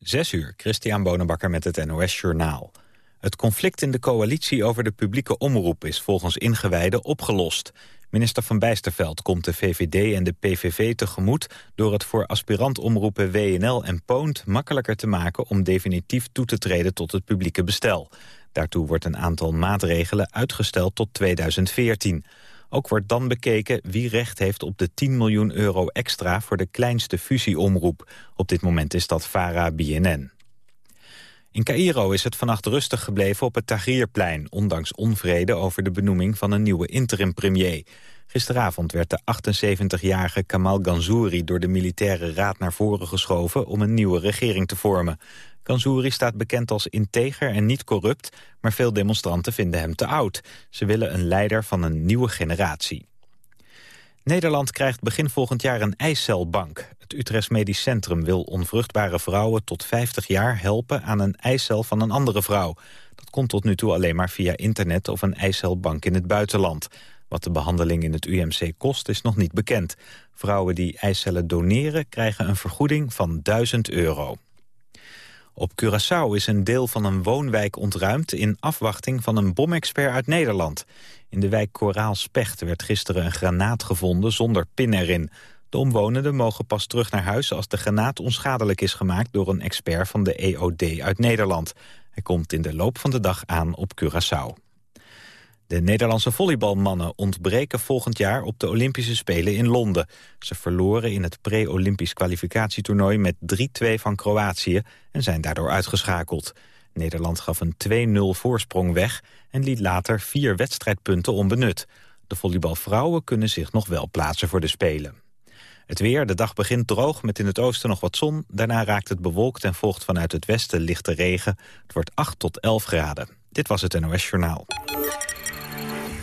Zes uur, Christian Bonenbakker met het NOS Journaal. Het conflict in de coalitie over de publieke omroep is volgens ingewijden opgelost. Minister van Bijsterveld komt de VVD en de PVV tegemoet... door het voor aspirantomroepen WNL en Poont makkelijker te maken... om definitief toe te treden tot het publieke bestel. Daartoe wordt een aantal maatregelen uitgesteld tot 2014. Ook wordt dan bekeken wie recht heeft op de 10 miljoen euro extra... voor de kleinste fusieomroep. Op dit moment is dat VARA-BNN. In Cairo is het vannacht rustig gebleven op het Tahrirplein... ondanks onvrede over de benoeming van een nieuwe interim-premier. Gisteravond werd de 78-jarige Kamal Ganzouri... door de militaire raad naar voren geschoven om een nieuwe regering te vormen. Ganzouri staat bekend als integer en niet corrupt... maar veel demonstranten vinden hem te oud. Ze willen een leider van een nieuwe generatie. Nederland krijgt begin volgend jaar een eicelbank. Het Utrechts Medisch Centrum wil onvruchtbare vrouwen tot 50 jaar helpen aan een eicel van een andere vrouw. Dat komt tot nu toe alleen maar via internet of een eicelbank in het buitenland. Wat de behandeling in het UMC kost is nog niet bekend. Vrouwen die eicellen doneren krijgen een vergoeding van 1000 euro. Op Curaçao is een deel van een woonwijk ontruimd... in afwachting van een bomexpert uit Nederland. In de wijk Specht werd gisteren een granaat gevonden zonder pin erin. De omwonenden mogen pas terug naar huis als de granaat onschadelijk is gemaakt... door een expert van de EOD uit Nederland. Hij komt in de loop van de dag aan op Curaçao. De Nederlandse volleybalmannen ontbreken volgend jaar op de Olympische Spelen in Londen. Ze verloren in het pre-Olympisch kwalificatietoernooi met 3-2 van Kroatië en zijn daardoor uitgeschakeld. Nederland gaf een 2-0 voorsprong weg en liet later vier wedstrijdpunten onbenut. De volleybalvrouwen kunnen zich nog wel plaatsen voor de Spelen. Het weer, de dag begint droog met in het oosten nog wat zon. Daarna raakt het bewolkt en volgt vanuit het westen lichte regen. Het wordt 8 tot 11 graden. Dit was het NOS Journaal.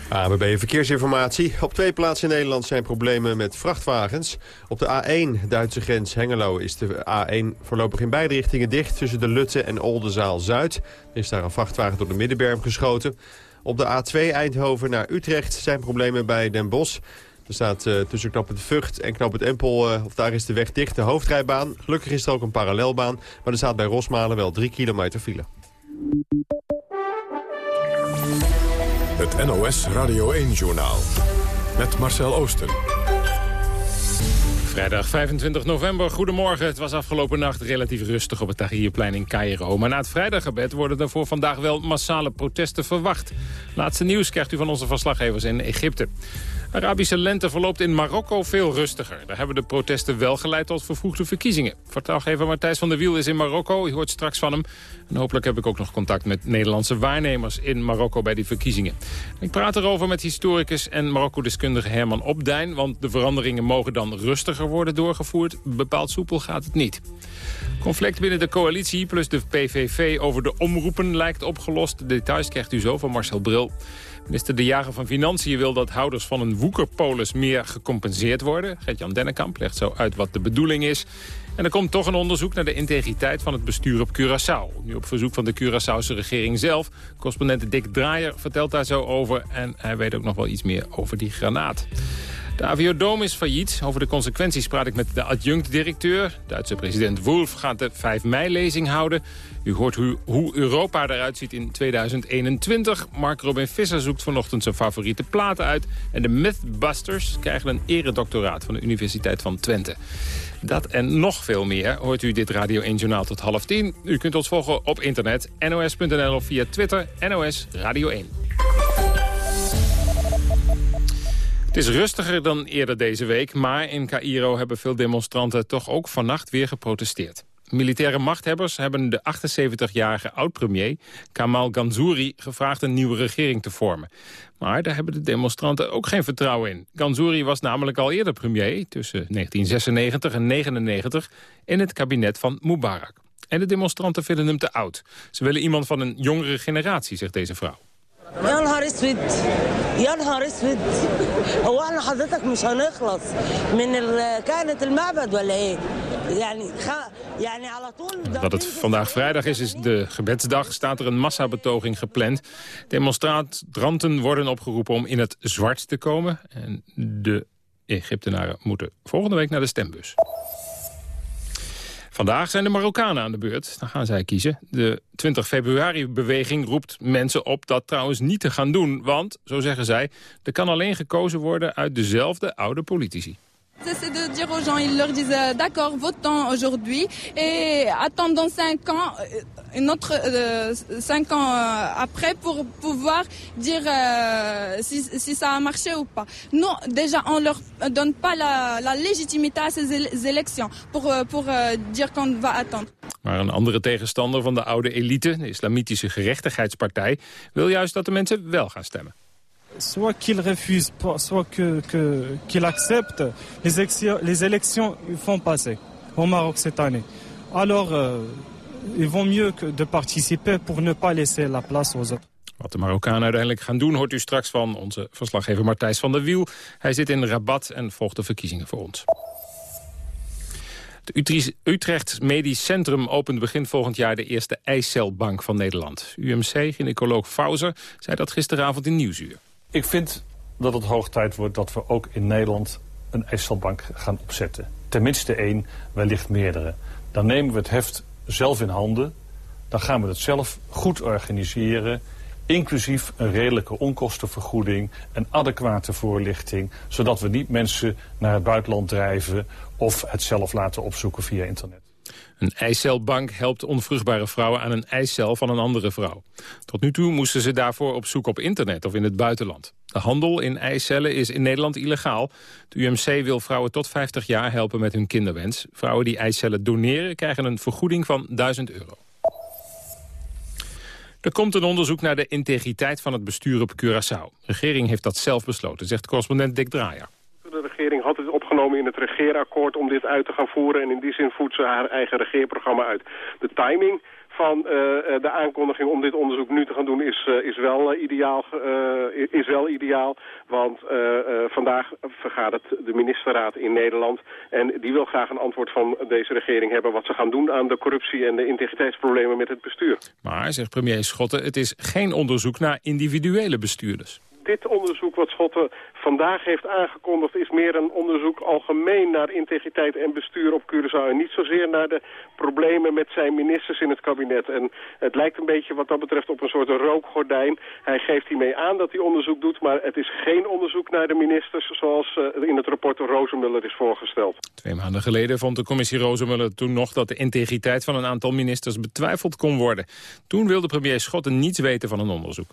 ABB Verkeersinformatie. Op twee plaatsen in Nederland zijn problemen met vrachtwagens. Op de A1, Duitse grens Hengelo, is de A1 voorlopig in beide richtingen dicht... tussen de Lutte en Oldenzaal-Zuid. Er is daar een vrachtwagen door de middenberm geschoten. Op de A2 Eindhoven naar Utrecht zijn problemen bij Den Bosch. Er staat uh, tussen knap het Vught en knap het Empel, uh, of daar is de weg dicht, de hoofdrijbaan. Gelukkig is er ook een parallelbaan, maar er staat bij Rosmalen wel drie kilometer file. Het NOS Radio 1-journaal. Met Marcel Oosten. Vrijdag 25 november, goedemorgen. Het was afgelopen nacht relatief rustig op het Tahrirplein in Cairo. Maar na het vrijdaggebed worden er voor vandaag wel massale protesten verwacht. Laatste nieuws krijgt u van onze verslaggevers in Egypte. Arabische lente verloopt in Marokko veel rustiger. Daar hebben de protesten wel geleid tot vervroegde verkiezingen. Vertelgever Martijs van der Wiel is in Marokko. U hoort straks van hem. En hopelijk heb ik ook nog contact met Nederlandse waarnemers in Marokko bij die verkiezingen. Ik praat erover met historicus en Marokko-deskundige Herman Opdijn. Want de veranderingen mogen dan rustiger worden doorgevoerd. Bepaald soepel gaat het niet. Conflict binnen de coalitie plus de PVV over de omroepen lijkt opgelost. De details krijgt u zo van Marcel Bril. Minister De Jager van Financiën wil dat houders van een woekerpolis meer gecompenseerd worden. Gert-Jan Dennekamp legt zo uit wat de bedoeling is. En er komt toch een onderzoek naar de integriteit van het bestuur op Curaçao. Nu op verzoek van de Curaçaose regering zelf. Correspondent Dick Draaier vertelt daar zo over. En hij weet ook nog wel iets meer over die granaat. De aviodome is failliet. Over de consequenties praat ik met de adjunct-directeur. Duitse president Wolf gaat de 5 mei-lezing houden. U hoort hoe, Europa eruit ziet in 2021. Mark Robin Visser zoekt vanochtend zijn favoriete platen uit. En de Mythbusters krijgen een eredoctoraat van de Universiteit van Twente. Dat en nog veel meer hoort u dit Radio 1 Journaal tot half tien. U kunt ons volgen op internet, nos.nl of via Twitter, NOS Radio 1. Het is rustiger dan eerder deze week, maar in Cairo hebben veel demonstranten toch ook vannacht weer geprotesteerd. Militaire machthebbers hebben de 78-jarige oud-premier Kamal Ganzouri gevraagd een nieuwe regering te vormen. Maar daar hebben de demonstranten ook geen vertrouwen in. Ganzouri was namelijk al eerder premier tussen 1996 en 1999 in het kabinet van Mubarak. En de demonstranten vinden hem te oud. Ze willen iemand van een jongere generatie, zegt deze vrouw. يا نهار اسود يا نهار اسود هو احنا حضرتك مش هنخلص من كانت المعبد ولا ايه يعني يعني على طول Dat het vandaag vrijdag is, is de gebedsdag, staat er een massabetoging gepland. Demonstranten worden opgeroepen om in het zwart te komen. En de Egyptenaren moeten volgende week naar de stembus. Vandaag zijn de Marokkanen aan de beurt. Dan gaan zij kiezen. De 20 februari-beweging roept mensen op dat trouwens niet te gaan doen. Want, zo zeggen zij, er kan alleen gekozen worden uit dezelfde oude politici. C'est de dire aux gens, ils leur disent euh, d'accord, votons aujourd'hui et attendons cinq ans, euh, une autre euh, cinq ans euh, après pour pouvoir dire euh, si, si, ça a marché ou pas. Non, déjà on leur donne pas la, la légitimité à ces élections pour, euh, pour dire qu'on va attendre. Maar een andere tegenstander van de oude elite, de Islamitische Gerechtigheidspartij, wil juist dat de mensen wel gaan stemmen. Soit qu'il refuse, soit qu'il que, accepte, les, élections, les élections font passer au Maroc cette année. Alors, euh, il vaut mieux que de participer pour ne pas laisser la place aux autres. Wat de Marokkanen uiteindelijk gaan doen, hoort u straks van onze verslaggever Martijs van der Wiel. Hij zit in Rabat en volgt de verkiezingen voor ons. Het Utrecht Medisch Centrum opent begin volgend jaar de eerste eicelbank van Nederland. UMC-gynaecoloog Fauser zei dat gisteravond in Nieuwsuur. Ik vind dat het hoog tijd wordt dat we ook in Nederland een ijsselbank gaan opzetten. Tenminste één, wellicht meerdere. Dan nemen we het heft zelf in handen. Dan gaan we het zelf goed organiseren. Inclusief een redelijke onkostenvergoeding, een adequate voorlichting. Zodat we niet mensen naar het buitenland drijven of het zelf laten opzoeken via internet. Een eicelbank helpt onvruchtbare vrouwen aan een eicel van een andere vrouw. Tot nu toe moesten ze daarvoor op zoek op internet of in het buitenland. De handel in eicellen is in Nederland illegaal. De UMC wil vrouwen tot 50 jaar helpen met hun kinderwens. Vrouwen die eicellen doneren krijgen een vergoeding van 1000 euro. Er komt een onderzoek naar de integriteit van het bestuur op Curaçao. De regering heeft dat zelf besloten, zegt correspondent Dick Draaier. De regering had het opgenomen in het regeerakkoord om dit uit te gaan voeren. En in die zin voert ze haar eigen regeerprogramma uit. De timing van uh, de aankondiging om dit onderzoek nu te gaan doen is, uh, is, wel, ideaal, is wel ideaal. Want vandaag vergadert de ministerraad in Nederland. En die wil graag een antwoord van deze regering hebben... wat ze gaan doen aan de corruptie en de integriteitsproblemen met het bestuur. Maar, zegt premier Schotten, het is geen onderzoek naar individuele bestuurders dit onderzoek wat Schotten vandaag heeft aangekondigd... is meer een onderzoek algemeen naar integriteit en bestuur op Curaçao... en niet zozeer naar de problemen met zijn ministers in het kabinet. En het lijkt een beetje wat dat betreft op een soort rookgordijn. Hij geeft hiermee aan dat hij onderzoek doet... maar het is geen onderzoek naar de ministers... zoals uh, in het rapport Rozenmuller is voorgesteld. Twee maanden geleden vond de commissie Rozenmuller toen nog... dat de integriteit van een aantal ministers betwijfeld kon worden. Toen wilde premier Schotten niets weten van een onderzoek.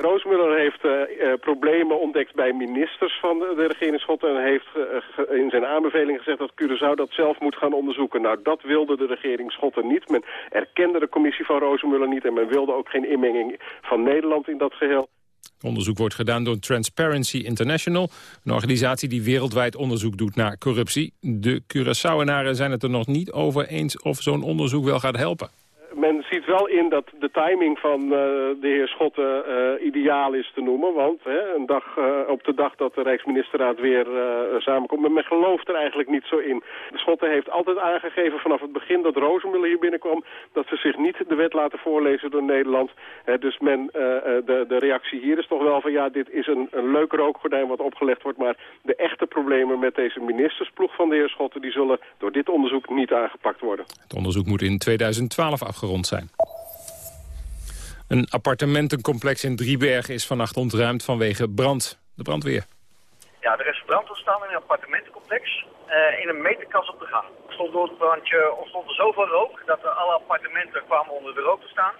Roosmuller heeft uh, problemen ontdekt bij ministers van de, regering Schotten... en heeft uh, in zijn aanbeveling gezegd dat Curaçao dat zelf moet gaan onderzoeken. Nou, dat wilde de regering Schotten niet. Men erkende de commissie van Roosmuller niet... en men wilde ook geen inmenging van Nederland in dat geheel. Onderzoek wordt gedaan door Transparency International, een organisatie die wereldwijd onderzoek doet naar corruptie. De Curaçaoenaren zijn het er nog niet over eens of zo'n onderzoek wel gaat helpen men ziet wel in dat de timing van uh, de heer Schotten uh, ideaal is te noemen. Want hè, een dag, uh, op de dag dat de Rijksministerraad weer samenkomt, men, men gelooft er eigenlijk niet zo in. De Schotten heeft altijd aangegeven vanaf het begin dat Rozenmuller hier binnenkwam... dat ze zich niet de wet laten voorlezen door Nederland. Hè, dus men, de, de reactie hier is toch wel van ja, dit is een, een leuk rookgordijn wat opgelegd wordt... maar de echte problemen met deze ministersploeg van de heer Schotten... die zullen door dit onderzoek niet aangepakt worden. Het onderzoek moet in 2012 afgerond zijn. Een appartementencomplex in Driebergen is vannacht ontruimd vanwege brand. De brandweer. Ja, er is brand ontstaan in een appartementencomplex uh, in een meterkast op de gang. Er stond door het brandje ontstond er zoveel rook dat er alle appartementen kwamen onder de rook te staan.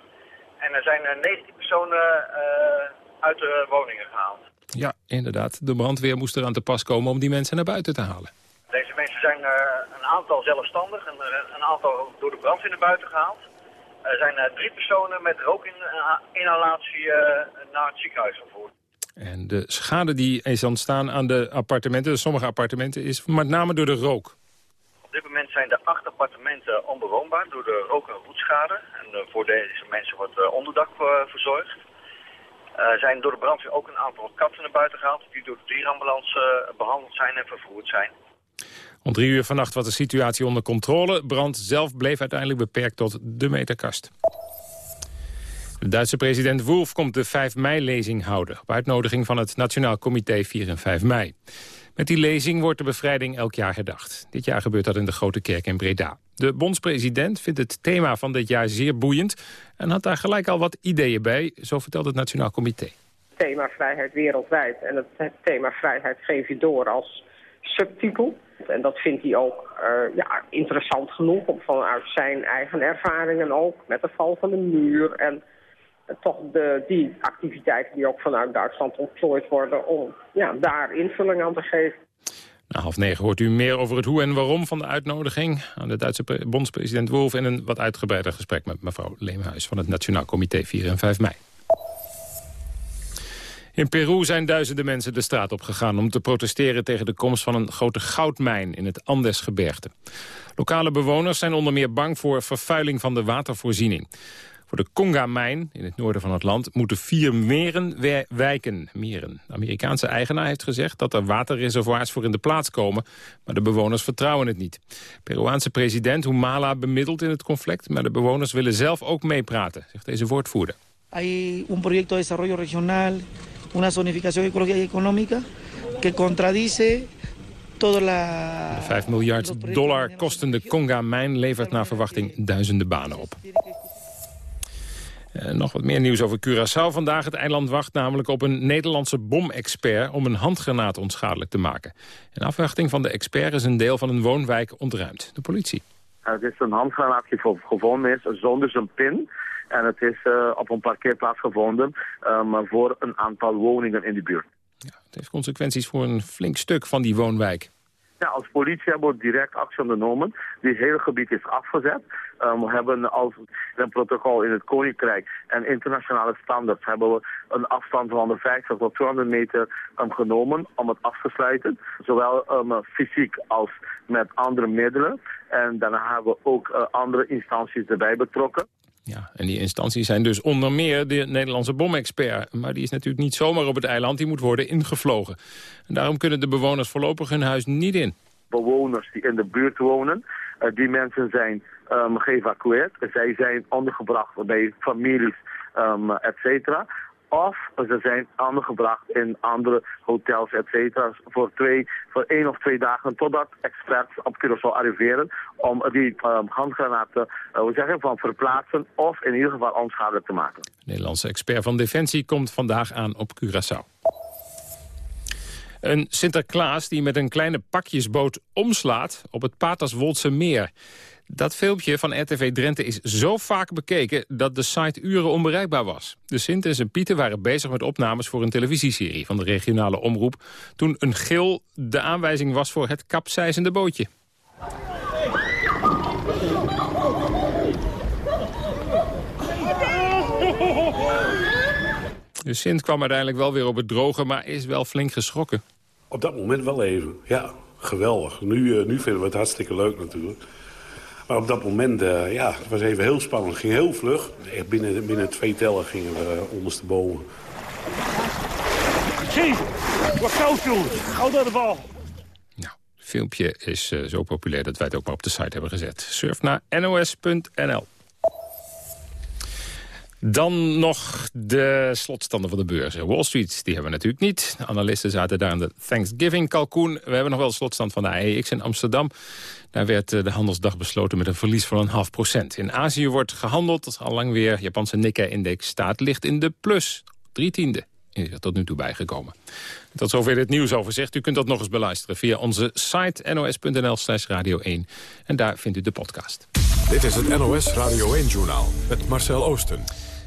En er zijn 19 personen uh, uit de woningen gehaald. Ja, inderdaad. De brandweer moest eraan te pas komen om die mensen naar buiten te halen. Deze mensen zijn uh, een aantal zelfstandig en een aantal door de brandweer naar buiten gehaald. Er zijn uh, drie personen met rookinhalatie uh, naar het ziekenhuis gevoerd. En de schade die is ontstaan aan de appartementen, sommige appartementen, is met name door de rook. Op dit moment zijn de acht appartementen onbewoonbaar door de rook- en roetschade. En uh, voor deze mensen wordt onderdak verzorgd. Er zijn door de brandweer ook een aantal katten naar buiten gehaald... die door de dierambulance behandeld zijn en vervoerd zijn. Om drie uur vannacht was de situatie onder controle. Brand zelf bleef uiteindelijk beperkt tot de meterkast. De Duitse president Wolf komt de 5 mei-lezing houden... op uitnodiging van het Nationaal Comité 4 en 5 mei. Met die lezing wordt de bevrijding elk jaar herdacht. Dit jaar gebeurt dat in de Grote Kerk in Breda. De bondspresident vindt het thema van dit jaar zeer boeiend... en had daar gelijk al wat ideeën bij, zo vertelt het Nationaal Comité. Thema vrijheid wereldwijd en het thema vrijheid geef je door als subtitel. En dat vindt hij ook uh, ja, interessant genoeg, om vanuit zijn eigen ervaringen ook... met de val van de muur en toch de, die activiteiten die ook vanuit Duitsland ontplooid worden... om ja, daar invulling aan te geven. Na half negen hoort u meer over het hoe en waarom van de uitnodiging... aan de Duitse bondspresident Wolf... en een wat uitgebreider gesprek met mevrouw Leemhuis... van het Nationaal Comité 4 en 5 mei. In Peru zijn duizenden mensen de straat op gegaan om te protesteren tegen de komst van een grote goudmijn in het Andesgebergte. Lokale bewoners zijn onder meer bang voor vervuiling van de watervoorziening. Voor de Conga-mijn in het noorden van het land moeten vier meren wijken. Meren. De Amerikaanse eigenaar heeft gezegd dat er waterreservoirs voor in de plaats komen. Maar de bewoners vertrouwen het niet. Peruaanse president Humala bemiddelt in het conflict. Maar de bewoners willen zelf ook meepraten, zegt deze woordvoerder. Hay un proyecto de desarrollo regional, una zonificación ecológica y económica que contradice de 5 miljard dollar kostende Conga-mijn levert naar verwachting duizenden banen op. Uh, nog wat meer nieuws over Curaçao vandaag. Het eiland wacht namelijk op een Nederlandse bomexpert... om een handgranaat onschadelijk te maken. In afwachting van de expert is een deel van een woonwijk ontruimd. De politie. Het is een handgranaat die gevonden is zonder zijn pin. En het is uh, op een parkeerplaats gevonden um, voor een aantal woningen in de buurt. Ja, het heeft consequenties voor een flink stuk van die woonwijk. Ja, als politie hebben we direct actie ondernomen. Dit hele gebied is afgezet. Um, we hebben als een protocol in het Koninkrijk en internationale standaards hebben we een afstand van 150 tot 200 meter um, genomen om het af te sluiten. Zowel um, fysiek als met andere middelen. En daarna hebben we ook uh, andere instanties erbij betrokken. Ja, en die instanties zijn dus onder meer de Nederlandse bomexpert. Maar die is natuurlijk niet zomaar op het eiland, die moet worden ingevlogen. En daarom kunnen de bewoners voorlopig hun huis niet in. Bewoners die in de buurt wonen, uh, die mensen zijn um, geëvacueerd. Zij zijn ondergebracht bij families, um, et cetera. Of ze zijn ondergebracht in andere hotels, et cetera, voor, twee, voor één of twee dagen totdat experts op Curaçao arriveren om die um, handgranaten we zeggen, van verplaatsen of in ieder geval onschadelijk te maken. De Nederlandse expert van Defensie komt vandaag aan op Curaçao. Een Sinterklaas die met een kleine pakjesboot omslaat op het Paterswoldse meer. Dat filmpje van RTV Drenthe is zo vaak bekeken dat de site uren onbereikbaar was. De Sint en zijn Pieten waren bezig met opnames voor een televisieserie van de regionale omroep... toen een gil de aanwijzing was voor het kapseizende bootje. De Sint kwam uiteindelijk wel weer op het droge, maar is wel flink geschrokken. Op dat moment wel even, ja. Geweldig. Nu, uh, nu vinden we het hartstikke leuk natuurlijk. Maar op dat moment, uh, ja, het was even heel spannend. Het ging heel vlug. Echt binnen, binnen twee tellen gingen we uh, ondersteboven. Zie, wat koud jongens. Gauw naar de bal. Nou, het filmpje is uh, zo populair dat wij het ook maar op de site hebben gezet. Surf naar nos.nl. Dan nog de slotstanden van de beurzen. Wall Street, die hebben we natuurlijk niet. De analisten zaten daar aan de Thanksgiving-kalkoen. We hebben nog wel de slotstand van de AEX in Amsterdam. Daar werd eh, de handelsdag besloten met een verlies van een half procent. In Azië wordt gehandeld, al lang weer. Japanse Nikkei-index staat licht in de plus. Drie tiende is er tot nu toe bijgekomen. Tot zover dit nieuwsoverzicht. U kunt dat nog eens beluisteren via onze site nos.nl slash radio 1. En daar vindt u de podcast. Dit is het NOS Radio 1-journaal met Marcel Oosten.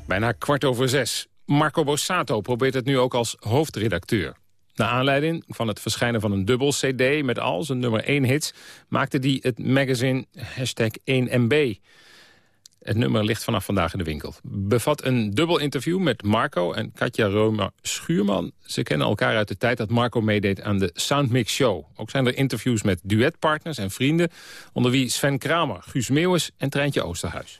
Bijna kwart over zes. Marco Bossato probeert het nu ook als hoofdredacteur. Na aanleiding van het verschijnen van een dubbel cd met al zijn nummer 1 hits... maakte hij het magazine hashtag 1MB. Het nummer ligt vanaf vandaag in de winkel. Bevat een dubbel interview met Marco en Katja Roma Schuurman. Ze kennen elkaar uit de tijd dat Marco meedeed aan de Soundmix Show. Ook zijn er interviews met duetpartners en vrienden... onder wie Sven Kramer, Guus Meeuwis en Treintje Oosterhuis.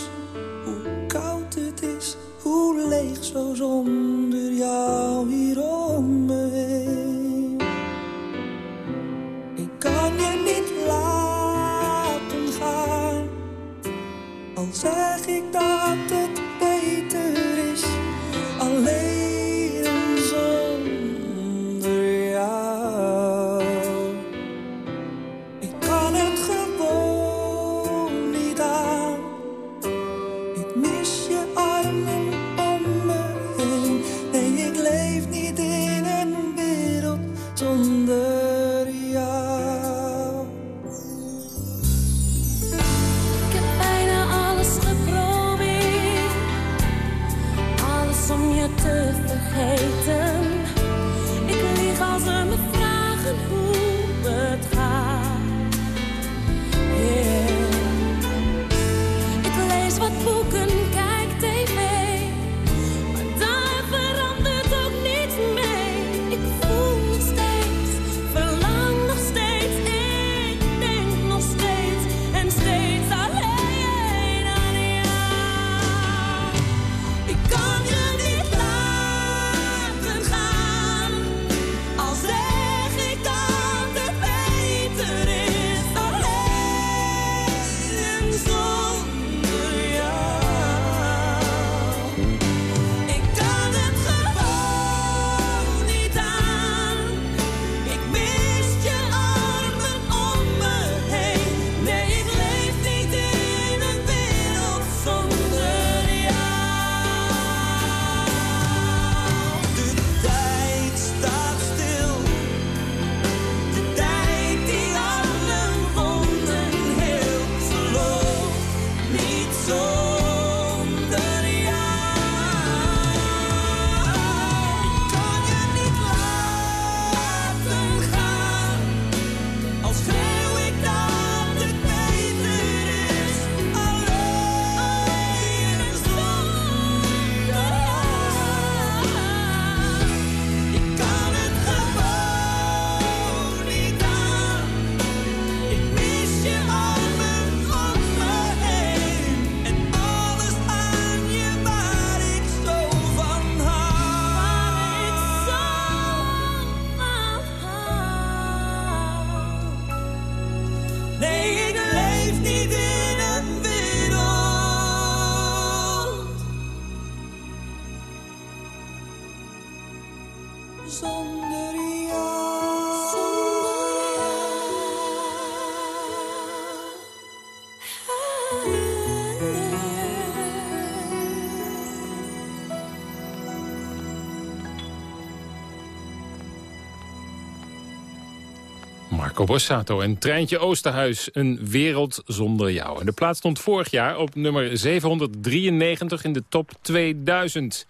Marco Borsato en Treintje Oosterhuis, een wereld zonder jou. En de plaats stond vorig jaar op nummer 793 in de top 2000.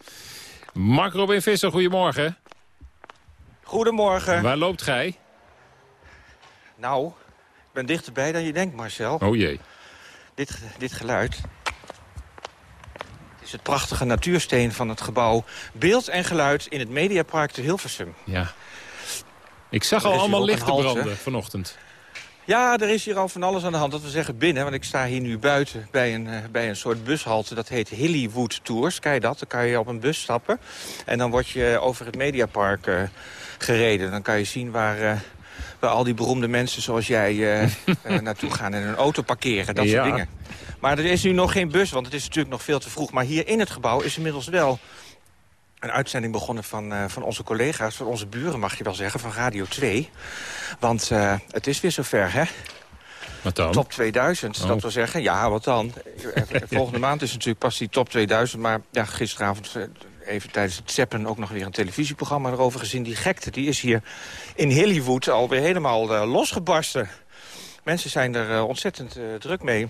Mark Robin Visser, goedemorgen. Goedemorgen. Waar loopt gij? Nou, ik ben dichterbij dan je denkt, Marcel. Oh jee. Dit, dit geluid. Het is het prachtige natuursteen van het gebouw Beeld en Geluid in het Mediapark te Hilversum. Ja. Ik zag al allemaal lichten branden vanochtend. Ja, er is hier al van alles aan de hand. Dat we zeggen binnen, want ik sta hier nu buiten bij een, eh, bij een soort bushalte. Dat heet Hillywood Tours. Je dat? Dan kan je op een bus stappen. En dan word je over het Mediapark eh, gereden. Dan kan je zien waar, eh, waar al die beroemde mensen zoals jij naartoe gaan. En hun auto parkeren, dat Ja. soort dingen. Maar er is nu nog geen bus, want het is natuurlijk nog veel te vroeg. Maar hier in het gebouw is inmiddels wel een uitzending begonnen van, eh, van onze collega's, van onze buren mag je wel zeggen, van Radio 2. Want eh, het is weer zover, hè? Wat dan? Top 2000, Oh. dat wil zeggen. Ja, wat dan? Eh, Volgende maand is natuurlijk pas die top 2000. Maar ja, gisteravond even tijdens het zeppen ook nog weer een televisieprogramma erover gezien. Die gekte die is hier in Hollywood alweer helemaal losgebarsten. Mensen zijn er ontzettend druk mee.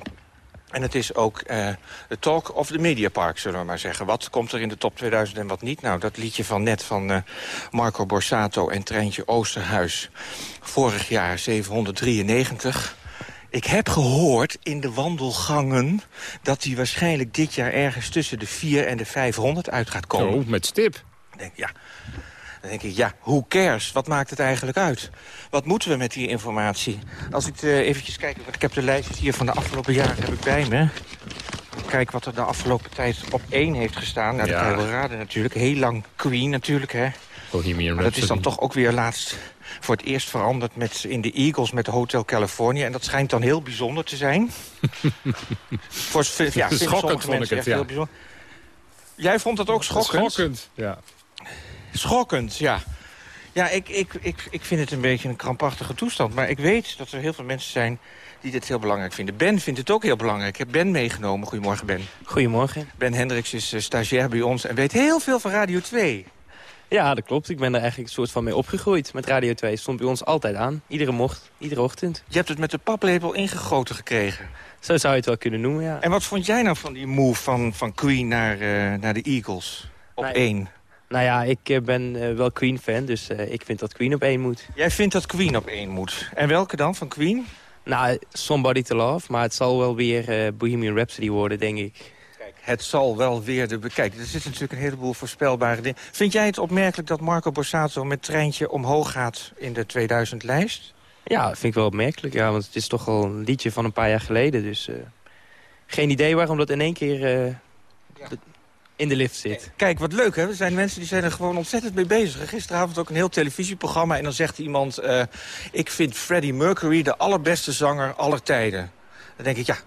En het is ook eh, de talk of the media park, zullen we maar zeggen. Wat komt er in de top 2000 en wat niet? Nou, dat liedje van net van eh, Marco Borsato en Treintje Oosterhuis. Vorig jaar 793. Ik heb gehoord in de wandelgangen dat hij waarschijnlijk dit jaar ergens tussen de 4 en de 500 uit gaat komen. Met stip. Denk, ja. Dan denk ik, ja, who cares? Wat maakt het eigenlijk uit? Wat moeten we met die informatie? Als ik uh, eventjes kijk, want ik heb de lijstjes hier van de afgelopen jaren heb ik bij me. Kijk wat er de afgelopen tijd op één heeft gestaan. Nou, Ja. dat kan je wel raden natuurlijk. Heel lang Queen natuurlijk, hè. Bohemian Maar dat is dan toch ook weer laatst voor het eerst veranderd met, in de Eagles met Hotel California. En dat schijnt dan heel bijzonder te zijn. voor, ja, Schokkend vond ik het, ja. heel bijzonder. Jij vond dat ook schokkend? Schokkend, ja. Schokkend, ja. Ja, ik, ik, ik, ik vind het een beetje een krampachtige toestand. Maar ik weet dat er heel veel mensen zijn die dit heel belangrijk vinden. Ben vindt het ook heel belangrijk. Ik heb Ben meegenomen. Goedemorgen, Ben. Goedemorgen. Ben Hendricks is eh, stagiair bij ons en weet heel veel van Radio 2. Ja, dat klopt. Ik ben er eigenlijk een soort van mee opgegroeid met Radio 2. Stond bij ons altijd aan. Iedere mocht, iedere ochtend. Je hebt het met de paplepel ingegoten gekregen. Zo zou je het wel kunnen noemen, ja. En wat vond jij nou van die move van, van Queen naar, eh, naar de Eagles? Op Nee. één. Nou ja, ik eh, ben eh, wel Queen-fan, dus eh, ik vind dat Queen op één moet. Jij vindt dat Queen op één moet. En welke dan van Queen? Nou, Somebody to Love, maar het zal wel weer Bohemian Rhapsody worden, denk ik. Het zal wel weer de... Kijk, er zitten natuurlijk een heleboel voorspelbare dingen. Vind jij het opmerkelijk dat Marco Borsato met treintje omhoog gaat in de 2000-lijst? Ja, vind ik wel opmerkelijk, ja, want het is toch al een liedje van een paar jaar geleden. Dus geen idee waarom dat in één keer in de lift zit. Kijk, wat leuk hè. Er zijn mensen die zijn er gewoon ontzettend mee bezig. Gisteravond ook een heel televisieprogramma. En dan zegt iemand... eh, ik vind Freddie Mercury de allerbeste zanger aller tijden. Dan denk ik, ja,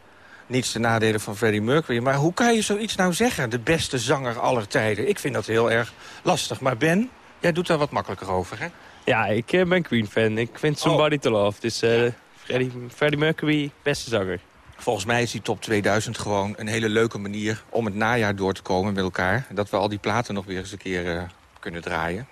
niets te nadelen van Freddie Mercury. Maar hoe kan je zoiets nou zeggen? De beste zanger aller tijden. Ik vind dat heel erg lastig. Maar Ben, jij doet daar wat makkelijker over, hè? Ja, ik eh, ben Queen-fan. Ik vind Somebody to Love. Dus eh, Freddie, Freddie Mercury, beste zanger. Volgens mij is die top 2000 gewoon een hele leuke manier... om het najaar door te komen met elkaar. Dat we al die platen nog weer eens een keer eh, kunnen draaien.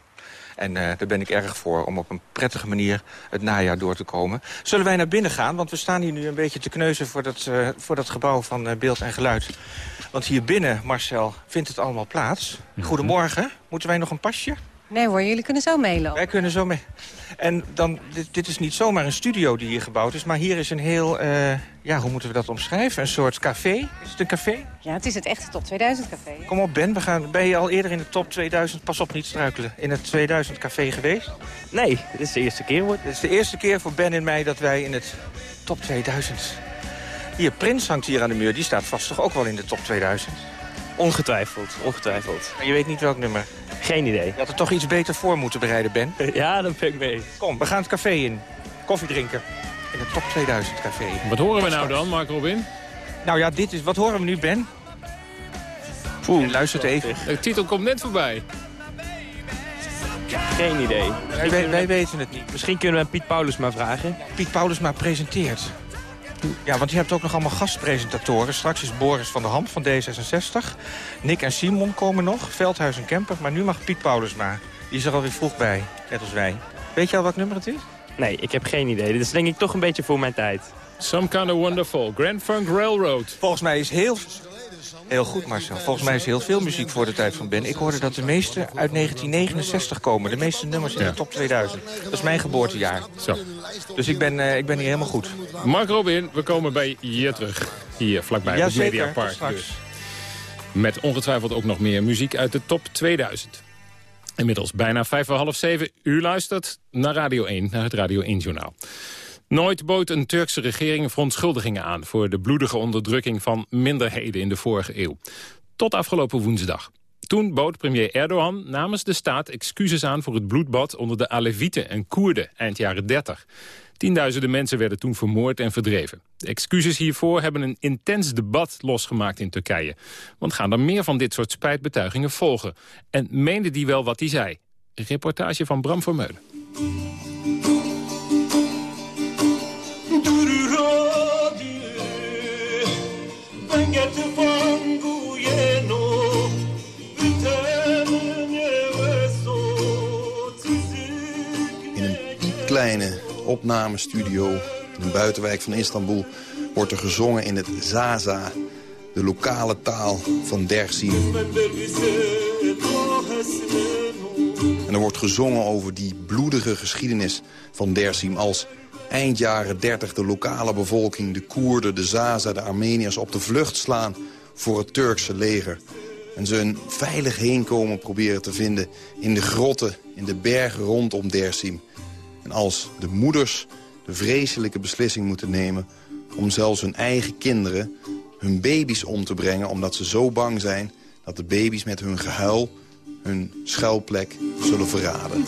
En eh, daar ben ik erg voor, om op een prettige manier het najaar door te komen. Zullen wij naar binnen gaan? Want we staan hier nu een beetje te kneuzen voor dat, eh, voor dat gebouw van beeld en geluid. Want hier binnen, Marcel, vindt het allemaal plaats. Goedemorgen. Moeten wij nog een pasje? Nee hoor, jullie kunnen zo meelopen. Wij kunnen zo mee. En dan, dit, dit is niet zomaar een studio die hier gebouwd is... maar hier is een heel, eh, ja, hoe moeten we dat omschrijven? Een soort café? Is het een café? Ja, het is het echte Top 2000 café. Kom op, Ben. We gaan, ben je al eerder in de top 2000, pas op niet struikelen, in het 2000 café geweest? Nee, dit is de eerste keer. Wordt. Dit is de eerste keer voor Ben en mij dat wij in het top 2000... Hier, Prins hangt hier aan de muur. Die staat vast toch ook wel in de top 2000? Ongetwijfeld, ongetwijfeld. Maar je weet niet welk nummer? Geen idee. Je had er toch iets beter voor moeten bereiden, Ben? Ja, dat ben ik mee. Kom, we gaan het café in. Koffie drinken. In het top 2000 café. Wat horen we nou dan, Mark Robin? Nou ja, dit is, wat horen we nu, Ben? Oeh, luistert even. De titel komt net voorbij. Geen idee. Wij, wij- wij weten het niet. Misschien kunnen we Piet Paulus maar vragen. Piet Paulus maar presenteert. Ja, want je hebt ook nog allemaal gastpresentatoren. Straks is Boris van der Ham van D66. Nick en Simon komen nog. Veldhuis en Kemper. Maar nu mag Piet Paulus maar. Die is er alweer vroeg bij. Net als wij. Weet je al wat nummer het is? Nee, ik heb geen idee. Dit is denk ik toch een beetje voor mijn tijd. Some Kind of Wonderful. Grand Funk Railroad. Volgens mij is heel... Heel goed, Marcel. Volgens mij is heel veel muziek voor de tijd van Ben. Ik hoorde dat de meeste uit 1969 komen. De meeste nummers in de top 2000. Dat is mijn geboortejaar. Zo. Dus ik ben, eh, ik ben hier helemaal goed. Mark Robin, we komen bij je terug. Hier, vlakbij, op het Mediapark. Dus. Met ongetwijfeld ook nog meer muziek uit de top 2000. Inmiddels bijna vijf voor half zeven. U luistert naar Radio 1, naar het Radio 1-journaal. Nooit bood een Turkse regering verontschuldigingen aan... voor de bloedige onderdrukking van minderheden in de vorige eeuw. Tot afgelopen woensdag. Toen bood premier Erdogan namens de staat excuses aan... voor het bloedbad onder de Alevieten en Koerden eind jaren 30. Tienduizenden mensen werden toen vermoord en verdreven. De excuses hiervoor hebben een intens debat losgemaakt in Turkije. Want gaan er meer van dit soort spijtbetuigingen volgen? En meende die wel wat hij zei? Reportage van Bram Vermeulen. Opnamestudio in een buitenwijk van Istanbul wordt er gezongen in het Zaza, de lokale taal van Dersim. En er wordt gezongen over die bloedige geschiedenis van Dersim... als eind jaren 30 de lokale bevolking, de Koerden, de Zaza, de Armeniërs... op de vlucht slaan voor het Turkse leger. En ze een veilig heenkomen proberen te vinden in de grotten, in de bergen rondom Dersim. En als de moeders de vreselijke beslissing moeten nemen... om zelfs hun eigen kinderen, hun baby's om te brengen... omdat ze zo bang zijn dat de baby's met hun gehuil hun schuilplek zullen verraden.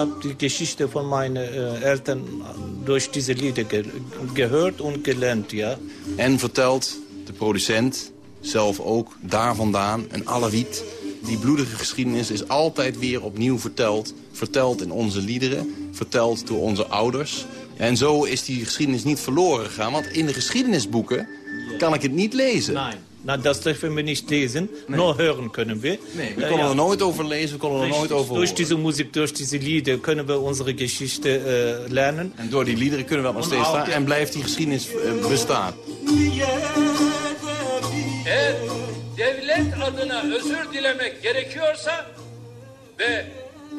Habe die Geschichte von meinen äh, Eltern durch diese Lieder ge gehört und gelernt, ja. En vertelt de producent, zelf ook, daar vandaan, een Alawiet... die bloedige geschiedenis is altijd weer opnieuw verteld. Verteld in onze liederen, verteld door onze ouders. En zo is die geschiedenis niet verloren gegaan. Want in de geschiedenisboeken kan ik het niet lezen. Na, das dürfen wir nicht lesen, nur hören können wir. Nee, we konden er nooit over lezen, we konden er nooit over Durch horen. diese Musik, durch diese Lieder können wir unsere Geschichte äh, lernen. En door die liederen kunnen we dat nog steeds staan en blijft die geschiedenis eh, bestaan. Eğer devlet adına özür dilemek gerekiyorsa ve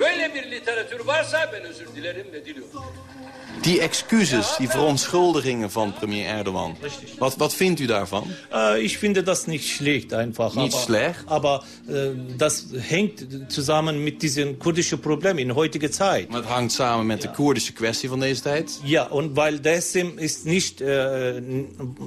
böyle bir literatür varsa ben özür dilerim ve diliyorum. Die excuses, die verontschuldigingen van premier Erdogan. Wat, wat vindt u daarvan? Äh, ich finde das nicht schlecht einfach. Nicht aber, schlecht? Aber äh, das hängt zusammen mit diesem kurdischen Problem in heutiger Zeit. Het hangt samen met de Koerdische kwestie van deze tijd. Ja, und weil Dessim ist nicht äh,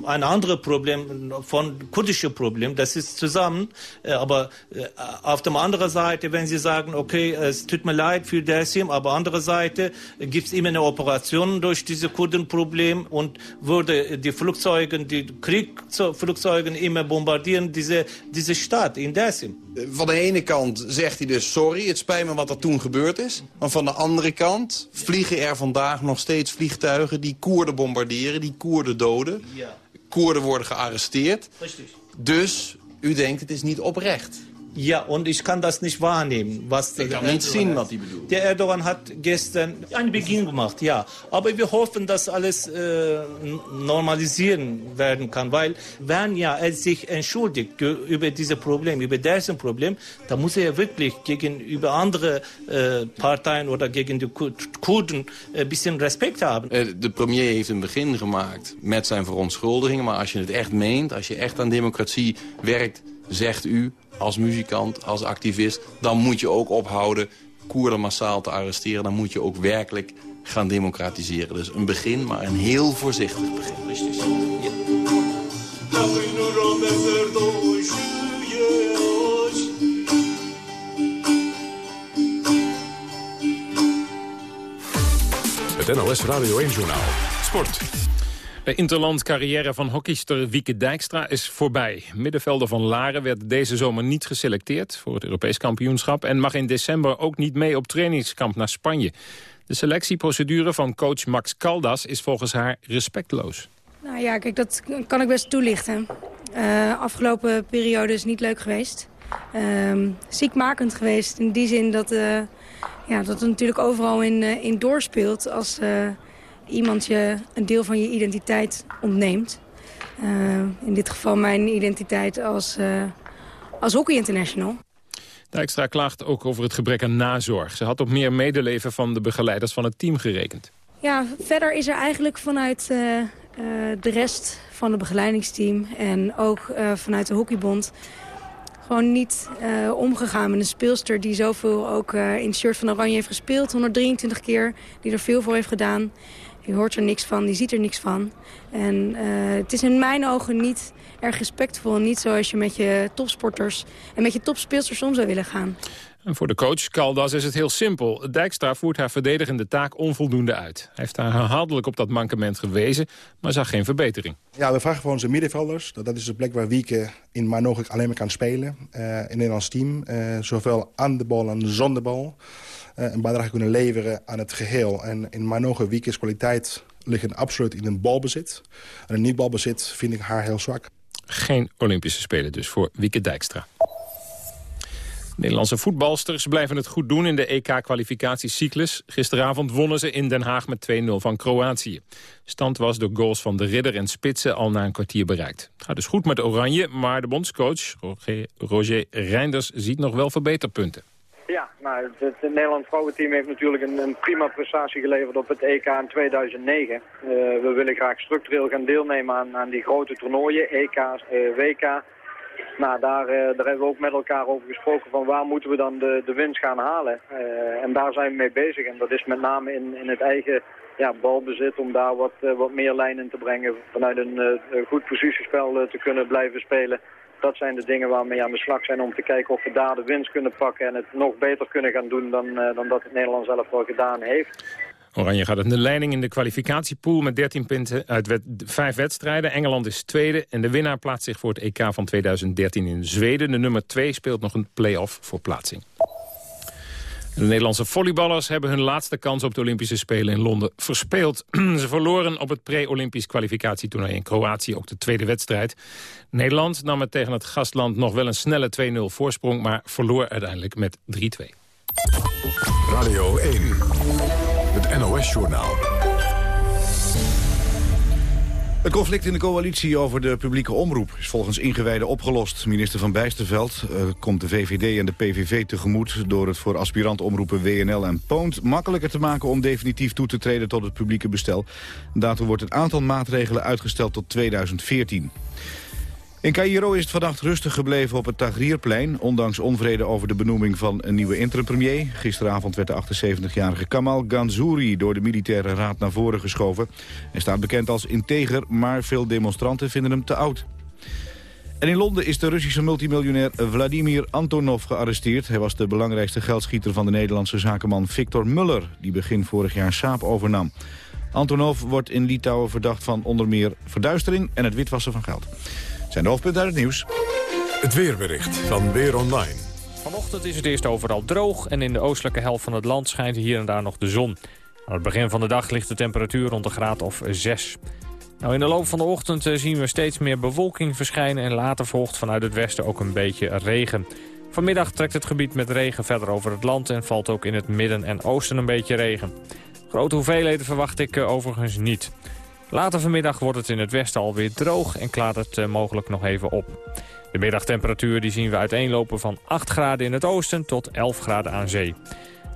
ein anderes Problem von kurdische Problem, das ist zusammen. Äh, aber äh, auf der anderen Seite, wenn Sie sagen, okay, es tut mir leid für Dessim, aber andere Seite gibt es immer eine Operation durch dieses Kurdenproblem und würde die Flugzeuge, die Kriegflugzeuge immer bombardieren diese, diese Stadt in Dessim. Van de ene kant zegt hij dus sorry, het spijt me wat er toen gebeurd is. Maar van de andere kant vliegen er vandaag nog steeds vliegtuigen die Koerden bombarderen, die Koerden doden. Ja. Koerden worden gearresteerd. Richtig. Dus u denkt het is niet oprecht. Ja, und ich kann das nicht wahrnehmen, was der hij bedoelt. Der Erdogan hat gestern einen Beginn gemacht, ja. Aber wir hoffen, dass alles äh, normalisieren werden kann, weil wenn ja er sich entschuldigt über dieses Problem, über dessen Problem, dann muss er wirklich gegenüber andere äh, Parteien oder gegen die Kur- Kurden ein bisschen Respekt haben. Eh, De premier heeft een begin gemaakt met zijn verontschuldigingen. Maar als je het echt meent, als je echt aan democratie werkt... zegt u als muzikant, als activist... dan moet je ook ophouden Koerden massaal te arresteren. Dan moet je ook werkelijk gaan democratiseren. Dus een begin, maar een heel voorzichtig begin. Het NOS Radio 1-journaal. Sport. De interland carrière van hockeyster Wieke Dijkstra is voorbij. Middenvelder van Laren werd deze zomer niet geselecteerd voor het Europees kampioenschap... en mag in december ook niet mee op trainingskamp naar Spanje. De selectieprocedure van coach Max Caldas is volgens haar respectloos. Nou ja, kijk, dat kan ik best toelichten. Eh afgelopen periode is niet leuk geweest. Ehm, ziekmakend geweest in die zin dat, eh, ja, dat het natuurlijk overal in, eh, in doorspeelt... als iemand je een deel van je identiteit ontneemt. Eh, in dit geval mijn identiteit als, eh als hockey international. Dijkstra klaagt ook over het gebrek aan nazorg. Ze had op meer medeleven van de begeleiders van het team gerekend. Ja, verder is er eigenlijk vanuit eh, de rest van het begeleidingsteam... en ook vanuit de hockeybond gewoon niet omgegaan met een speelster... die zoveel ook in het shirt van Oranje heeft gespeeld. 123 keer, die er veel voor heeft gedaan. Je hoort er niks van, die ziet er niks van. En eh, het is in mijn ogen niet erg respectvol. Niet zoals je met je topsporters en met je topspeelsters om zou willen gaan. En voor de coach Caldas is het heel simpel. Dijkstra voert haar verdedigende taak onvoldoende uit. Hij heeft haar herhaaldelijk op dat mankement gewezen, maar zag geen verbetering. Ja, we vragen voor onze middenvelders. Dat, dat is de plek waar Wieke in mijn ogen alleen maar kan spelen. eh, in het Nederlands team. eh, zowel aan de bal en zonder bal. Eh, een bijdrage kunnen leveren aan het geheel. En in mijn ogen Wieke's kwaliteit ligt absoluut in een balbezit. En een niet-balbezit vind ik haar heel zwak. Geen Olympische Spelen dus voor Wieke Dijkstra. Nederlandse voetbalsters blijven het goed doen in de EK-kwalificatiecyclus. Gisteravond wonnen ze in Den Haag met 2-0 van Kroatië. Stand was door goals van de Ridder en Spitsen al na een kwartier bereikt. Het gaat dus goed met Oranje, maar de bondscoach Roger Reinders ziet nog wel verbeterpunten. Ja, nou, het, het Nederlands vrouwenteam heeft natuurlijk een, prima prestatie geleverd op het EK in 2009. Uh, we willen graag structureel gaan deelnemen aan, aan die grote toernooien, EK, uh, WK. Nou, daar, uh, daar hebben we ook met elkaar over gesproken van waar moeten we dan de, de winst gaan halen. En daar zijn we mee bezig. En dat is met name in, in het eigen ja, balbezit om daar wat, wat meer lijn in te brengen. Vanuit een goed positiespel te kunnen blijven spelen. Dat zijn de dingen waarmee aan de slag zijn om te kijken of we daar de winst kunnen pakken. En het nog beter kunnen gaan doen dan, dan dat het Nederland zelf wel gedaan heeft. Oranje gaat in de leiding in de kwalificatiepool met 13 punten uit vijf wedstrijden. Engeland is tweede en de winnaar plaatst zich voor het EK van 2013 in Zweden. De nummer 2 speelt nog een play-off voor plaatsing. De Nederlandse volleyballers hebben hun laatste kans op de Olympische Spelen in Londen verspeeld. Ze verloren op het pre-Olympisch kwalificatietoernooi in Kroatië ook de tweede wedstrijd. Nederland nam het tegen het gastland nog wel een snelle 2-0 voorsprong, maar verloor uiteindelijk met 3-2. Radio 1. Het NOS-journaal. Het conflict in de coalitie over de publieke omroep is volgens ingewijden opgelost. Minister Van Bijsterveld uh, komt de VVD en de PVV tegemoet... door het voor aspirant-omroepen WNL en Poont makkelijker te maken... om definitief toe te treden tot het publieke bestel. Daartoe wordt het aantal maatregelen uitgesteld tot 2014. In Cairo is het vannacht rustig gebleven op het Tahrirplein... ondanks onvrede over de benoeming van een nieuwe interim-premier. Gisteravond werd de 78-jarige Kamal Ganzouri door de militaire raad naar voren geschoven. Hij staat bekend als integer, maar veel demonstranten vinden hem te oud. En in Londen is de Russische multimiljonair Vladimir Antonov gearresteerd. Hij was de belangrijkste geldschieter van de Nederlandse zakenman Victor Muller... die begin vorig jaar Saab overnam. Antonov wordt in Litouwen verdacht van onder meer verduistering en het witwassen van geld zijn de hoofdpunten uit het nieuws. Het weerbericht van Weer Online. Vanochtend is het eerst overal droog en in de oostelijke helft van het land schijnt hier en daar nog de zon. Aan het begin van de dag ligt de temperatuur rond de graad of 6. Nou, in de loop van de ochtend zien we steeds meer bewolking verschijnen... en later volgt vanuit het westen ook een beetje regen. Vanmiddag trekt het gebied met regen verder over het land... en valt ook in het midden en oosten een beetje regen. Grote hoeveelheden verwacht ik overigens niet. Later vanmiddag wordt het in het westen alweer droog en klaart het uh, mogelijk nog even op. De middagtemperatuur die zien we uiteenlopen van 8 graden in het oosten tot 11 graden aan zee.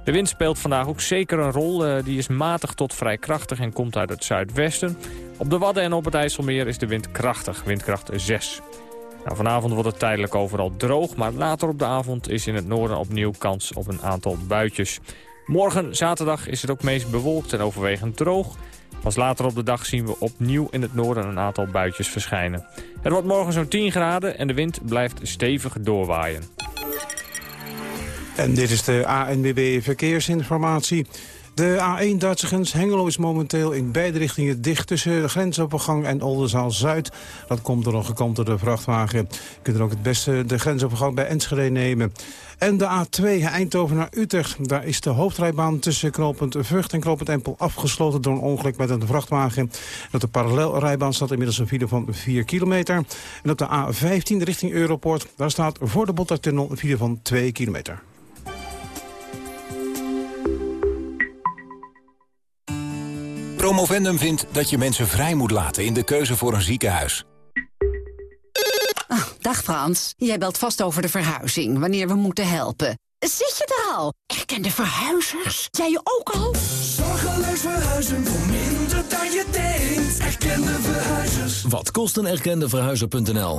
De wind speelt vandaag ook zeker een rol. Uh, die is matig tot vrij krachtig en komt uit het zuidwesten. Op de Wadden en op het IJsselmeer is de wind krachtig, windkracht 6. Nou, vanavond wordt het tijdelijk overal droog, maar later op de avond is in het noorden opnieuw kans op een aantal buitjes. Morgen, zaterdag, is het ook meest bewolkt en overwegend droog. Pas later op de dag zien we opnieuw in het noorden een aantal buitjes verschijnen. Het wordt morgen zo'n 10 graden en de wind blijft stevig doorwaaien. En dit is de ANWB Verkeersinformatie. De A1 Duitse grens Hengelo is momenteel in beide richtingen dicht... tussen de grensovergang en Oldenzaal-Zuid. Dat komt door een gekantelde vrachtwagen. Je kunt er ook het beste de grensovergang bij Enschede nemen. En de A2 Eindhoven naar Utrecht. Daar is de hoofdrijbaan tussen knooppunt Vught en knooppunt Empel afgesloten... door een ongeluk met een vrachtwagen. En op de parallelrijbaan staat inmiddels een file van 4 kilometer. En op de A15 richting Europort... daar staat voor de Bottertunnel een file van 2 kilometer. Promovendum vindt dat je mensen vrij moet laten in de keuze voor een ziekenhuis. Oh, dag Frans, jij belt vast over de verhuizing, wanneer we moeten helpen. Zit je er al? Erkende verhuizers? Jij je ook al? Zorgeloos verhuizen voor minder dan je denkt. Erkende verhuizers. Wat kost een erkende verhuizer.nl?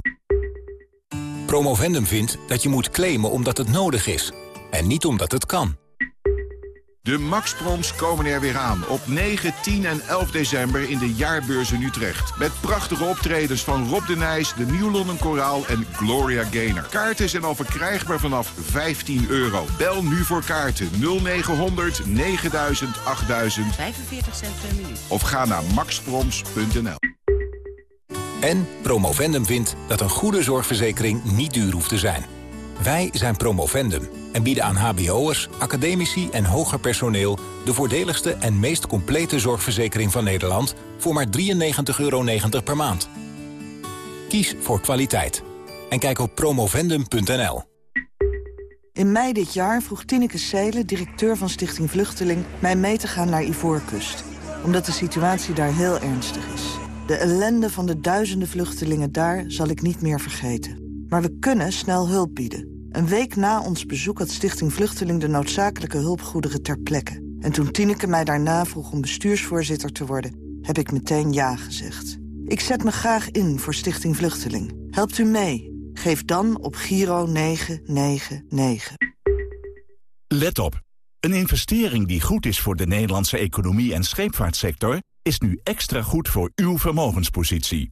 Promovendum vindt dat je moet claimen omdat het nodig is. En niet omdat het kan. De Max Proms komen er weer aan op 9, 10 en 11 december in de jaarbeurs in Utrecht. Met prachtige optredens van Rob de Nijs, de New London Koraal en Gloria Gaynor. Kaarten zijn al verkrijgbaar vanaf 15 euro. Bel nu voor kaarten 0900 9000 8000 45 cent per minuut. of ga naar maxproms.nl. En Promovendum vindt dat een goede zorgverzekering niet duur hoeft te zijn. Wij zijn Promovendum en bieden aan hbo'ers, academici en hoger personeel... de voordeligste en meest complete zorgverzekering van Nederland... voor maar 93,90 euro per maand. Kies voor kwaliteit. En kijk op promovendum.nl. In mei dit jaar vroeg Tineke Seelen, directeur van Stichting Vluchteling... mij mee te gaan naar Ivoorkust. Omdat de situatie daar heel ernstig is. De ellende van de duizenden vluchtelingen daar zal ik niet meer vergeten. Maar we kunnen snel hulp bieden. Een week na ons bezoek had Stichting Vluchteling de noodzakelijke hulpgoederen ter plekke. En toen Tineke mij daarna vroeg om bestuursvoorzitter te worden... heb ik meteen ja gezegd. Ik zet me graag in voor Stichting Vluchteling. Helpt u mee? Geef dan op Giro 999. Let op. Een investering die goed is voor de Nederlandse economie en scheepvaartsector... is nu extra goed voor uw vermogenspositie.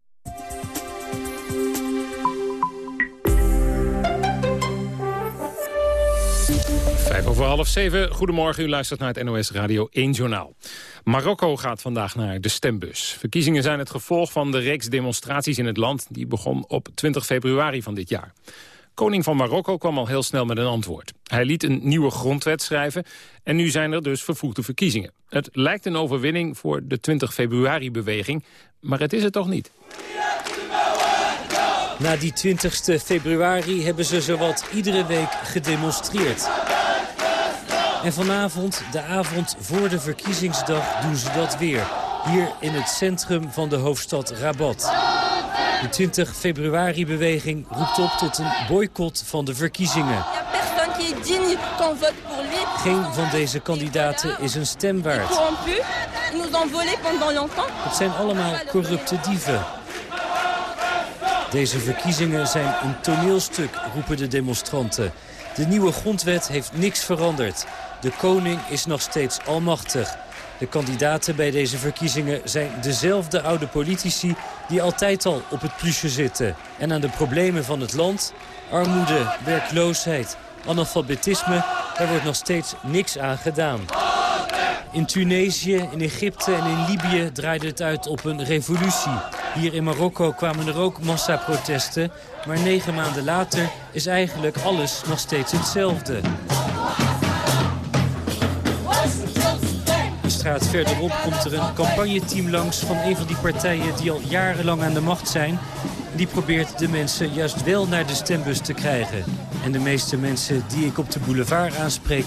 Over half zeven. Goedemorgen, u luistert naar het NOS Radio 1 Journaal. Marokko gaat vandaag naar de stembus. Verkiezingen zijn het gevolg van de reeks demonstraties in het land... die begon op 20 februari van dit jaar. Koning van Marokko kwam al heel snel met een antwoord. Hij liet een nieuwe grondwet schrijven en nu zijn er dus vervoegde verkiezingen. Het lijkt een overwinning voor de 20 februari-beweging, maar het is het toch niet. Na die 20 februari hebben ze zowat iedere week gedemonstreerd. En vanavond, de avond voor de verkiezingsdag, doen ze dat weer. Hier in het centrum van de hoofdstad Rabat. De 20 februari-beweging roept op tot een boycott van de verkiezingen. Geen van deze kandidaten is een stem waard. Het zijn allemaal corrupte dieven. Deze verkiezingen zijn een toneelstuk, roepen de demonstranten. De nieuwe grondwet heeft niks veranderd. De koning is nog steeds almachtig. De kandidaten bij deze verkiezingen zijn dezelfde oude politici... die altijd al op het plusje zitten. En aan de problemen van het land, armoede, werkloosheid, analfabetisme... daar wordt nog steeds niks aan gedaan. In Tunesië, in Egypte en in Libië draaide het uit op een revolutie. Hier in Marokko kwamen er ook massaprotesten. Maar negen maanden later is eigenlijk alles nog steeds hetzelfde. Straat verderop komt er een campagneteam langs van een van die partijen die al jarenlang aan de macht zijn. Die probeert de mensen juist wel naar de stembus te krijgen. En de meeste mensen die ik op de boulevard aanspreek,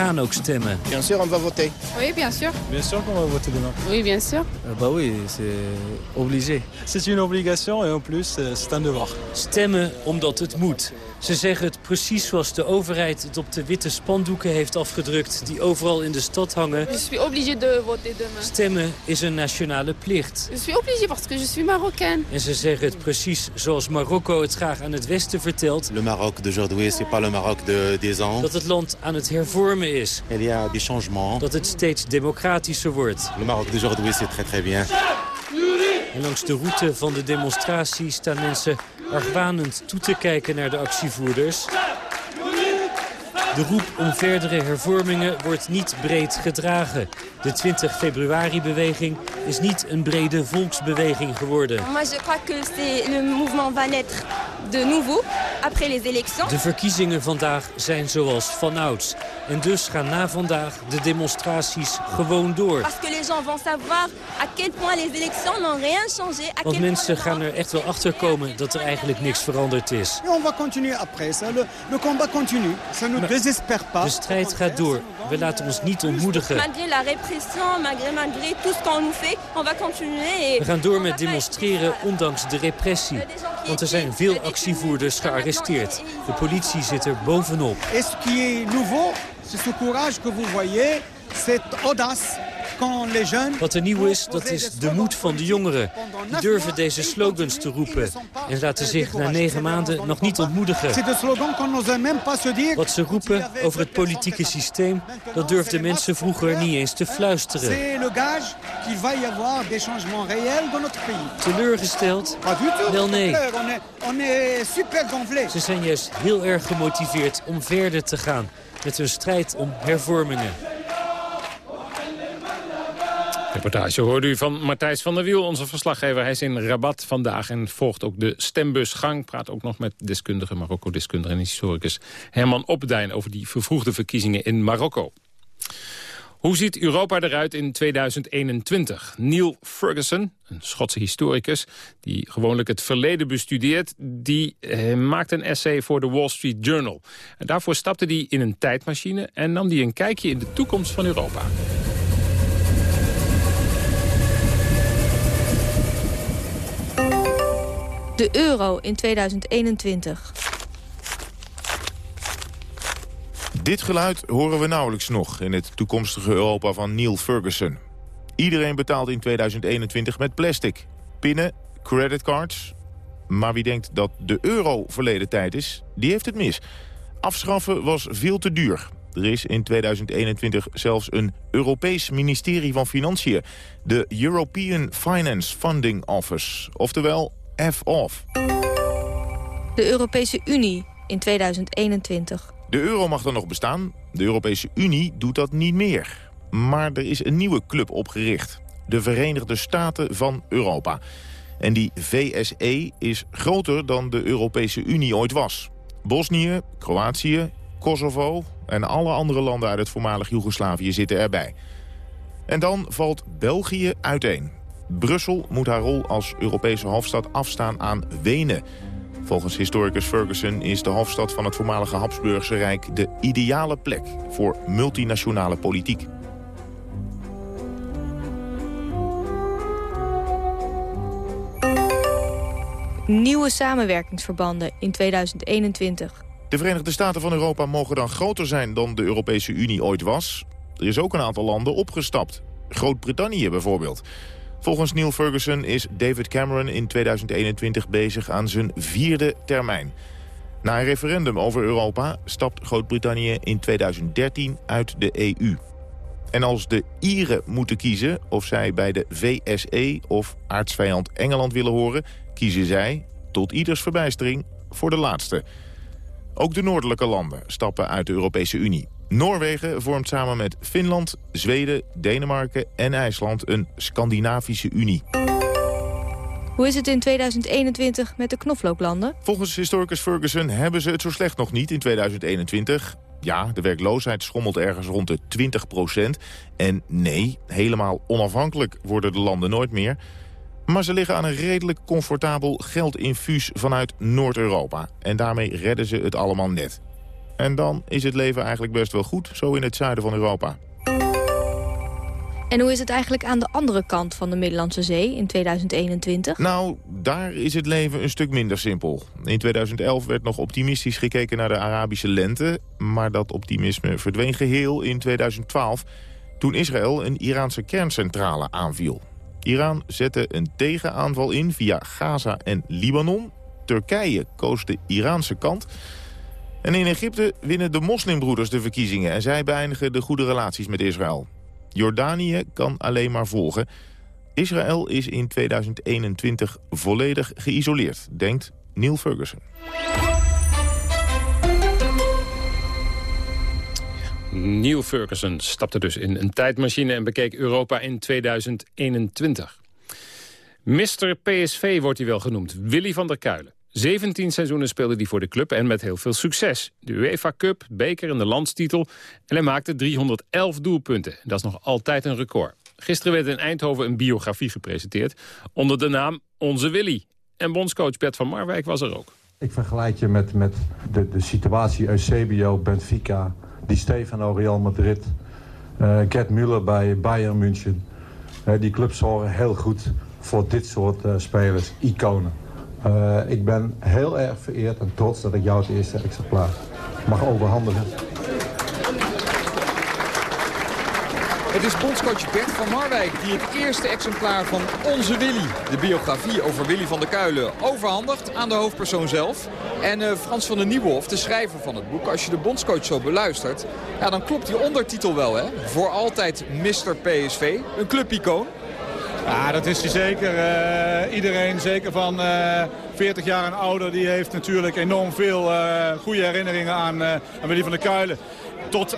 gaan ook stemmen. Bien sûr, on va voter. Oui, bien sûr. Bien sûr qu'on va voter demain. Oui, bien sûr. Euh, bah oui, c'est obligé. C'est une obligation et en plus, euh, c'est un devoir. Stemmen omdat het moet. Ze zeggen het precies zoals de overheid het op de witte spandoeken heeft afgedrukt... die overal in de stad hangen. Je suis obligé de voter demain. Stemmen is een nationale plicht. Je suis obligé parce que je suis marocaine. En ze zeggen het precies zoals Marokko het graag aan het Westen vertelt. Le Maroc d'aujourd'hui, c'est pas le Maroc de des ans. Dat het land aan het hervormen is. Dat het steeds democratischer wordt. En langs de route van de demonstratie staan mensen argwanend toe te kijken naar de actievoerders. De roep om verdere hervormingen wordt niet breed gedragen. De 20 februari-beweging is niet een brede volksbeweging geworden. De nouveau après les élections. De verkiezingen vandaag zijn zoals vanouds. En dus gaan na vandaag de demonstraties gewoon door. Parce que les gens vont savoir à quel point les élections n'ont rien changé. À Want mensen gaan er echt wel achter komen dat er eigenlijk niks veranderd is. Le combat continue. Désespère pas. De strijd gaat door. We laten ons niet ontmoedigen. Malgré la répression, malgré, malgré tout ce qu'on nous fait, on va continuer. Et We gaan door met demonstreren ondanks de repressie. Want er zijn veel actievoerders gearresteerd. De politie zit er bovenop. Et ce qui est nouveau, c'est ce courage que vous voyez, cette audace. Wat er nieuw is, dat is de moed van de jongeren. Die durven deze slogans te roepen. En laten zich na negen maanden nog niet ontmoedigen. Wat ze roepen over het politieke systeem, dat durfden mensen vroeger niet eens te fluisteren. Teleurgesteld? Wel nee. Ze zijn juist heel erg gemotiveerd om verder te gaan met hun strijd om hervormingen. Reportage hoorde u van Matthijs van der Wiel, onze verslaggever. Hij is in Rabat vandaag en volgt ook de stembusgang. Praat ook nog met deskundige, Marokko-deskundige en historicus Herman Opdijn... over die vervroegde verkiezingen in Marokko. Hoe ziet Europa eruit in 2021? Neil Ferguson, een Schotse historicus... die gewoonlijk het verleden bestudeert... die eh, maakt een essay voor de Wall Street Journal. En daarvoor stapte hij in een tijdmachine... en nam hij een kijkje in de toekomst van Europa. De euro in 2021. Dit geluid horen we nauwelijks nog in het toekomstige Europa van Neil Ferguson. Iedereen betaalt in 2021 met plastic. Pinnen, creditcards. Maar wie denkt dat de euro verleden tijd is, die heeft het mis. Afschaffen was veel te duur. Er is in 2021 zelfs een Europees ministerie van Financiën. De European Finance Funding Office. Oftewel F-off. De Europese Unie in 2021. De euro mag dan nog bestaan. De Europese Unie doet dat niet meer. Maar er is een nieuwe club opgericht. De Verenigde Staten van Europa. En die VSE is groter dan de Europese Unie ooit was. Bosnië, Kroatië, Kosovo en alle andere landen uit het voormalig Joegoslavië zitten erbij. En dan valt België uiteen. Brussel moet haar rol als Europese hoofdstad afstaan aan Wenen. Volgens historicus Ferguson is de hoofdstad van het voormalige Habsburgse Rijk... de ideale plek voor multinationale politiek. Nieuwe samenwerkingsverbanden in 2021. De Verenigde Staten van Europa mogen dan groter zijn dan de Europese Unie ooit was. Er is ook een aantal landen opgestapt. Groot-Brittannië bijvoorbeeld. Volgens Neil Ferguson is David Cameron in 2021 bezig aan zijn vierde termijn. Na een referendum over Europa stapt Groot-Brittannië in 2013 uit de EU. En als de Ieren moeten kiezen of zij bij de VSE of aardsvijand Engeland willen horen... kiezen zij, tot ieders verbijstering, voor de laatste. Ook de noordelijke landen stappen uit de Europese Unie. Noorwegen vormt samen met Finland, Zweden, Denemarken en IJsland een Scandinavische Unie. Hoe is het in 2021 met de knoflooklanden? Volgens historicus Ferguson hebben ze het zo slecht nog niet in 2021. Ja, de werkloosheid schommelt ergens rond de 20 procent. En nee, helemaal onafhankelijk worden de landen nooit meer. Maar ze liggen aan een redelijk comfortabel geldinfuus vanuit Noord-Europa. En daarmee redden ze het allemaal net. En dan is het leven eigenlijk best wel goed, zo in het zuiden van Europa. En hoe is het eigenlijk aan de andere kant van de Middellandse Zee in 2021? Nou, daar is het leven een stuk minder simpel. In 2011 werd nog optimistisch gekeken naar de Arabische lente... maar dat optimisme verdween geheel in 2012... toen Israël een Iraanse kerncentrale aanviel. Iran zette een tegenaanval in via Gaza en Libanon. Turkije koos de Iraanse kant... En in Egypte winnen de moslimbroeders de verkiezingen... en zij beëindigen de goede relaties met Israël. Jordanië kan alleen maar volgen. Israël is in 2021 volledig geïsoleerd, denkt Neil Ferguson. Neil Ferguson stapte dus in een tijdmachine en bekeek Europa in 2021. Mr. PSV wordt hij wel genoemd, Willy van der Kuilen. 17 seizoenen speelde hij voor de club en met heel veel succes. De UEFA Cup, beker en de landstitel. En hij maakte 311 doelpunten. Dat is nog altijd een record. Gisteren werd in Eindhoven een biografie gepresenteerd... onder de naam Onze Willy. En bondscoach Bert van Marwijk was er ook. Ik vergelijk je met, met de, de situatie Eusebio, Benfica... Di Stefano, Real Madrid... Uh, Gerd Müller bij Bayern München. Uh, die clubs zorgen heel goed voor dit soort uh, spelers, iconen. Uh, ik ben heel erg vereerd en trots dat ik jou het eerste exemplaar mag overhandigen. Het is bondscoach Bert van Marwijk die het eerste exemplaar van Onze Willy... de biografie over Willy van der Kuilen overhandigt aan de hoofdpersoon zelf. En uh, Frans van den Nieuwhof, de schrijver van het boek, als je de bondscoach zo beluistert... Ja, dan klopt die ondertitel wel, hè? Voor altijd Mr. PSV, een clubicoon. Ja, dat is hij zeker. Uh, iedereen, zeker van uh, 40 jaar en ouder, die heeft natuurlijk enorm veel uh, goede herinneringen aan, aan Willy van der Kuilen. tot,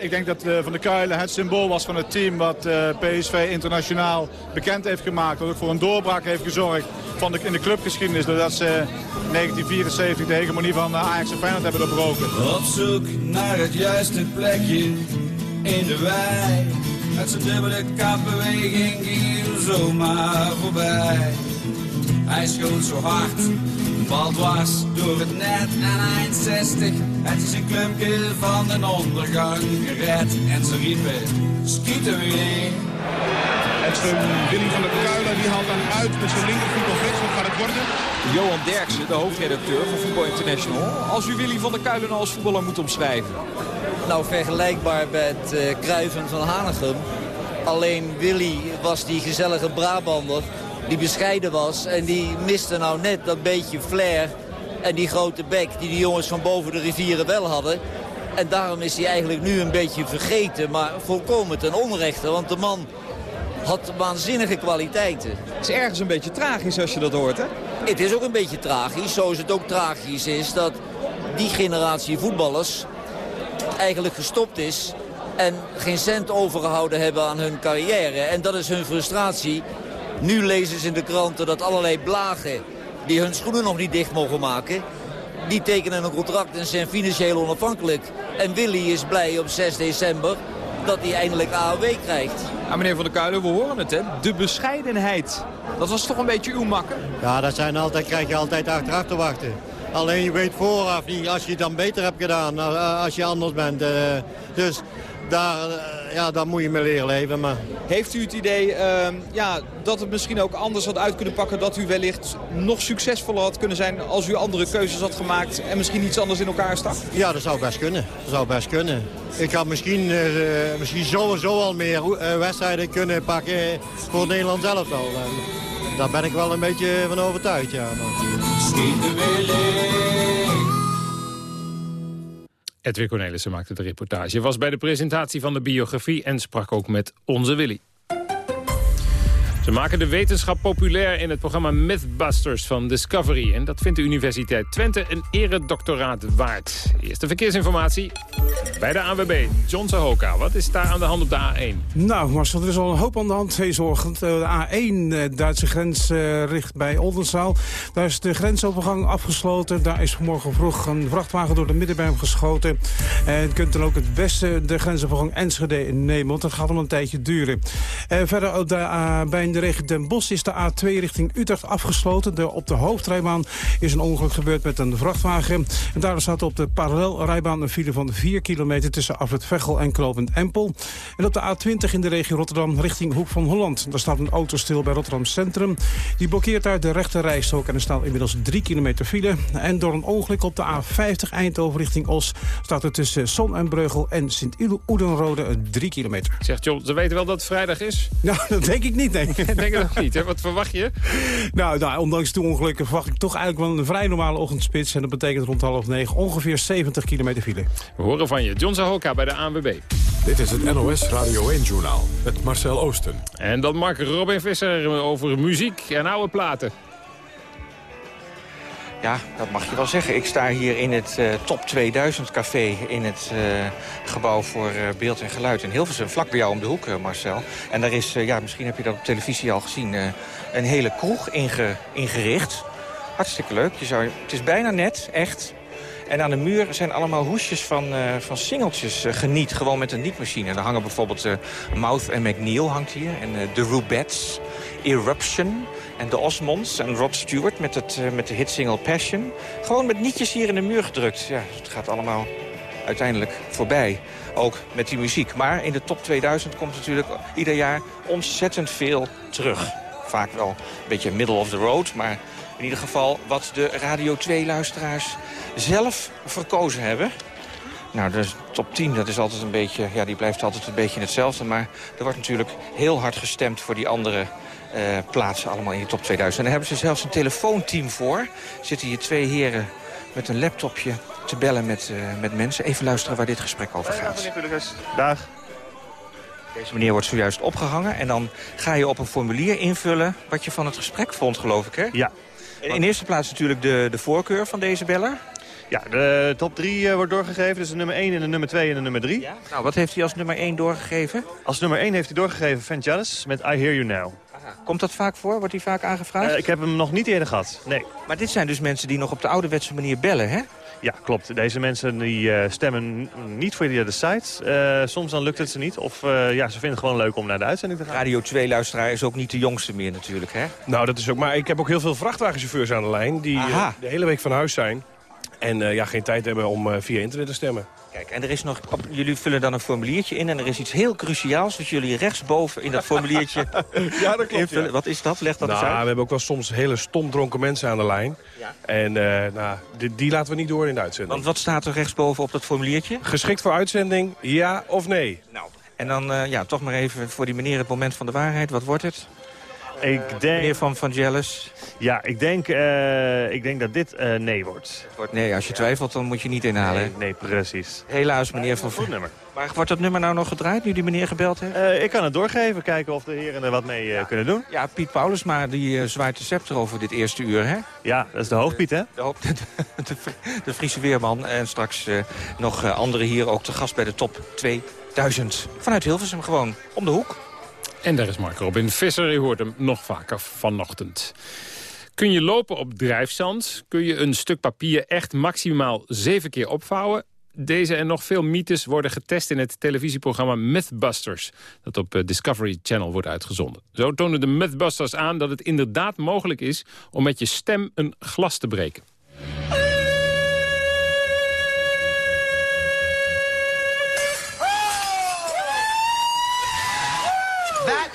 ik denk dat Van der Kuilen het symbool was van het team wat PSV internationaal bekend heeft gemaakt. Dat ook voor een doorbraak heeft gezorgd van in de clubgeschiedenis. Doordat ze in 1974 de hegemonie van Ajax en Feyenoord hebben doorbroken. Op zoek naar het juiste plekje in de wei. Met zijn dubbele kapbeweging ging hij zomaar voorbij. Hij schoot zo hard, bal dwars door het net en eind 60. Het is een clubje van de ondergang gered. En ze riepen, schieten weer. Het is Willy van der Kuilen, die haalt dan uit met zijn linkervoet of rechts. Wat gaat het worden? Johan Derksen, de hoofdredacteur van Voetbal International. Als u Willy van der Kuilen als voetballer moet omschrijven. Nou, vergelijkbaar met uh, Kruiven van Hanegem. Alleen Willy was die gezellige Brabander die bescheiden was. En die miste nou net dat beetje flair en die grote bek die die jongens van boven de rivieren wel hadden. En daarom is hij eigenlijk nu een beetje vergeten, maar volkomen ten onrechte. Want de man had waanzinnige kwaliteiten. Het is ergens een beetje tragisch als je dat hoort, hè? Het is ook een beetje tragisch, zoals het ook tragisch is dat die generatie voetballers eigenlijk gestopt is en geen cent overgehouden hebben aan hun carrière. En dat is hun frustratie. Nu lezen ze in de kranten dat allerlei blagen die hun schoenen nog niet dicht mogen maken... die tekenen een contract en zijn financieel onafhankelijk. En Willy is blij op 6 december dat hij eindelijk AOW krijgt. Ja, meneer Van der Kuilen, we horen het, hè? De bescheidenheid. Dat was toch een beetje uw makker? Ja, dat zijn altijd, krijg je altijd achteraf te wachten. Alleen je weet vooraf niet als je het dan beter hebt gedaan als je anders bent. Dus daar, ja, daar moet je mee leren leven. Maar... Heeft u het idee uh, ja, dat het misschien ook anders had uit kunnen pakken... dat u wellicht nog succesvoller had kunnen zijn als u andere keuzes had gemaakt... en misschien iets anders in elkaar stak? Ja, dat zou best kunnen. Dat zou best kunnen. Ik had misschien, uh, misschien sowieso al meer wedstrijden kunnen pakken voor Nederland zelf al. Daar ben ik wel een beetje van overtuigd, ja. Maar... Edwin Cornelissen maakte de reportage. Was bij de presentatie van de biografie en sprak ook met onze Willy. Ze maken de wetenschap populair in het programma Mythbusters van Discovery. En dat vindt de Universiteit Twente een eredoctoraat waard. Eerste verkeersinformatie bij de AWB. John Sahoka, wat is daar aan de hand op de A1? Nou Marcel, er is al een hoop aan de hand. Zeezorgend. De A1, de Duitse grens, uh, richt bij Oldenzaal. Daar is de grensovergang afgesloten. Daar is vanmorgen vroeg een vrachtwagen door de middenberm geschoten. En je kunt dan ook het beste de grensovergang Enschede nemen. Want dat gaat al een tijdje duren. Verder op de, bij de regio Den Bosch is de A2 richting Utrecht afgesloten. De, op de hoofdrijbaan is een ongeluk gebeurd met een vrachtwagen. En daar staat op de parallelrijbaan een file van 4 kilometer... tussen Afrit Veghel en Knopend Empel. En op de A20 in de regio Rotterdam richting Hoek van Holland. Daar staat een auto stil bij Rotterdam Centrum. Die blokkeert daar de rechte rijstrook en er staat inmiddels 3 kilometer file. En door een ongeluk op de A50 Eindhoven richting Os... staat er tussen Son en Breugel en Sint-Oedenrode 3 kilometer. Zegt John, ze weten wel dat het vrijdag is? Nou, dat denk ik niet, nee. denk het nog niet, hè? Wat verwacht je? Nou, nou, ondanks de ongelukken verwacht ik toch eigenlijk wel een vrij normale ochtendspits. En dat betekent rond half negen ongeveer 70 kilometer file. We horen van je. John Zahoka bij de ANWB. Dit is het NOS Radio 1-journaal met Marcel Oosten. En dan Mark Robin Visser over muziek en oude platen. Ja, dat mag je wel zeggen. Ik sta hier in het uh, Top 2000 café in het uh, gebouw voor uh, beeld en geluid in Hilversum. Vlak bij jou om de hoek, Marcel. En daar is, ja, misschien heb je dat op televisie al gezien, een hele kroeg inge ingericht. Hartstikke leuk. Je zou, het is bijna net, echt. En aan de muur zijn allemaal hoesjes van, van singeltjes geniet. Gewoon met een nietmachine. Er hangen bijvoorbeeld Mouth McNeil hangt hier. En The Rubettes, Eruption... En de Osmonds en Rod Stewart met, het, uh, met de hitsingle Passion. Gewoon met nietjes hier in de muur gedrukt. Ja, het gaat allemaal uiteindelijk voorbij. Ook met die muziek. Maar in de top 2000 komt natuurlijk ieder jaar ontzettend veel terug. Vaak wel een beetje middle of the road. Maar in ieder geval wat de Radio 2-luisteraars zelf verkozen hebben. Nou, de top 10, dat is altijd een beetje, ja, die blijft altijd een beetje hetzelfde. Maar er wordt natuurlijk heel hard gestemd voor die andere plaatsen allemaal in de top 2000. En daar hebben ze zelfs een telefoonteam voor. Zitten hier twee heren met een laptopje te bellen met, uh, met mensen. Even luisteren waar dit gesprek over gaat. Dag. Deze meneer wordt zojuist opgehangen. En dan ga je op een formulier invullen wat je van het gesprek vond, geloof ik, hè? Ja. In eerste plaats natuurlijk de, de voorkeur van deze beller. Ja, de top 3 wordt doorgegeven. Dus de nummer 1 en de nummer 2 en de nummer 3. Nou, wat heeft hij als nummer 1 doorgegeven? Als nummer 1 heeft hij doorgegeven Vangelis met I Hear You Now. Komt dat vaak voor? Wordt hij vaak aangevraagd? Uh, ik heb hem nog niet eerder gehad, nee. Maar dit zijn dus mensen die nog op de ouderwetse manier bellen, hè? Ja, klopt. Deze mensen die uh, stemmen niet via de site. Uh, soms dan lukt het ze niet. Of uh, ja, ze vinden het gewoon leuk om naar de uitzending te gaan. Radio 2-luisteraar is ook niet de jongste meer natuurlijk, hè? Nou, dat is ook. Maar ik heb ook heel veel vrachtwagenchauffeurs aan de lijn... die de hele week van huis zijn. En ja, geen tijd hebben om via internet te stemmen. Kijk, en er is nog, jullie vullen dan een formuliertje in... en er is iets heel cruciaals dat jullie rechtsboven in dat formuliertje ja, dat klopt. Ja. Wat is dat? Leg dat nou, eens uit. We hebben ook wel soms hele stomdronken mensen aan de lijn. Ja. En uh, nou, die, die, laten we niet door in de uitzending. Want wat staat er rechtsboven op dat formuliertje? Geschikt voor uitzending, ja of nee. Nou, en dan ja, toch maar even voor die meneer het moment van de waarheid. Wat wordt het? Ik denk... Meneer Van Vangelis? Ja, ik denk, uh, ik denk dat dit uh, nee wordt. wordt. Nee, als je twijfelt, dan moet je niet inhalen. Nee, nee precies. Helaas, meneer Van nummer. Maar wordt dat nummer nou nog gedraaid, nu die meneer gebeld heeft? Uh, ik kan het doorgeven, kijken of de heren er wat mee ja. kunnen doen. Ja, Piet Paulusma, die zwaait de scepter over dit eerste uur, hè? Ja, dat is de hoofdpiet, hè? De, de, de Friese Weerman. En straks nog anderen hier ook te gast bij de top 2000. Vanuit Hilversum gewoon, om de hoek. En daar is Mark Robin Visser. U hoort hem nog vaker vanochtend. Kun je lopen op drijfzand? Kun je een stuk papier echt maximaal zeven keer opvouwen? Deze en nog veel mythes worden getest in het televisieprogramma Mythbusters... dat op Discovery Channel wordt uitgezonden. Zo tonen de Mythbusters aan dat het inderdaad mogelijk is... om met je stem een glas te breken.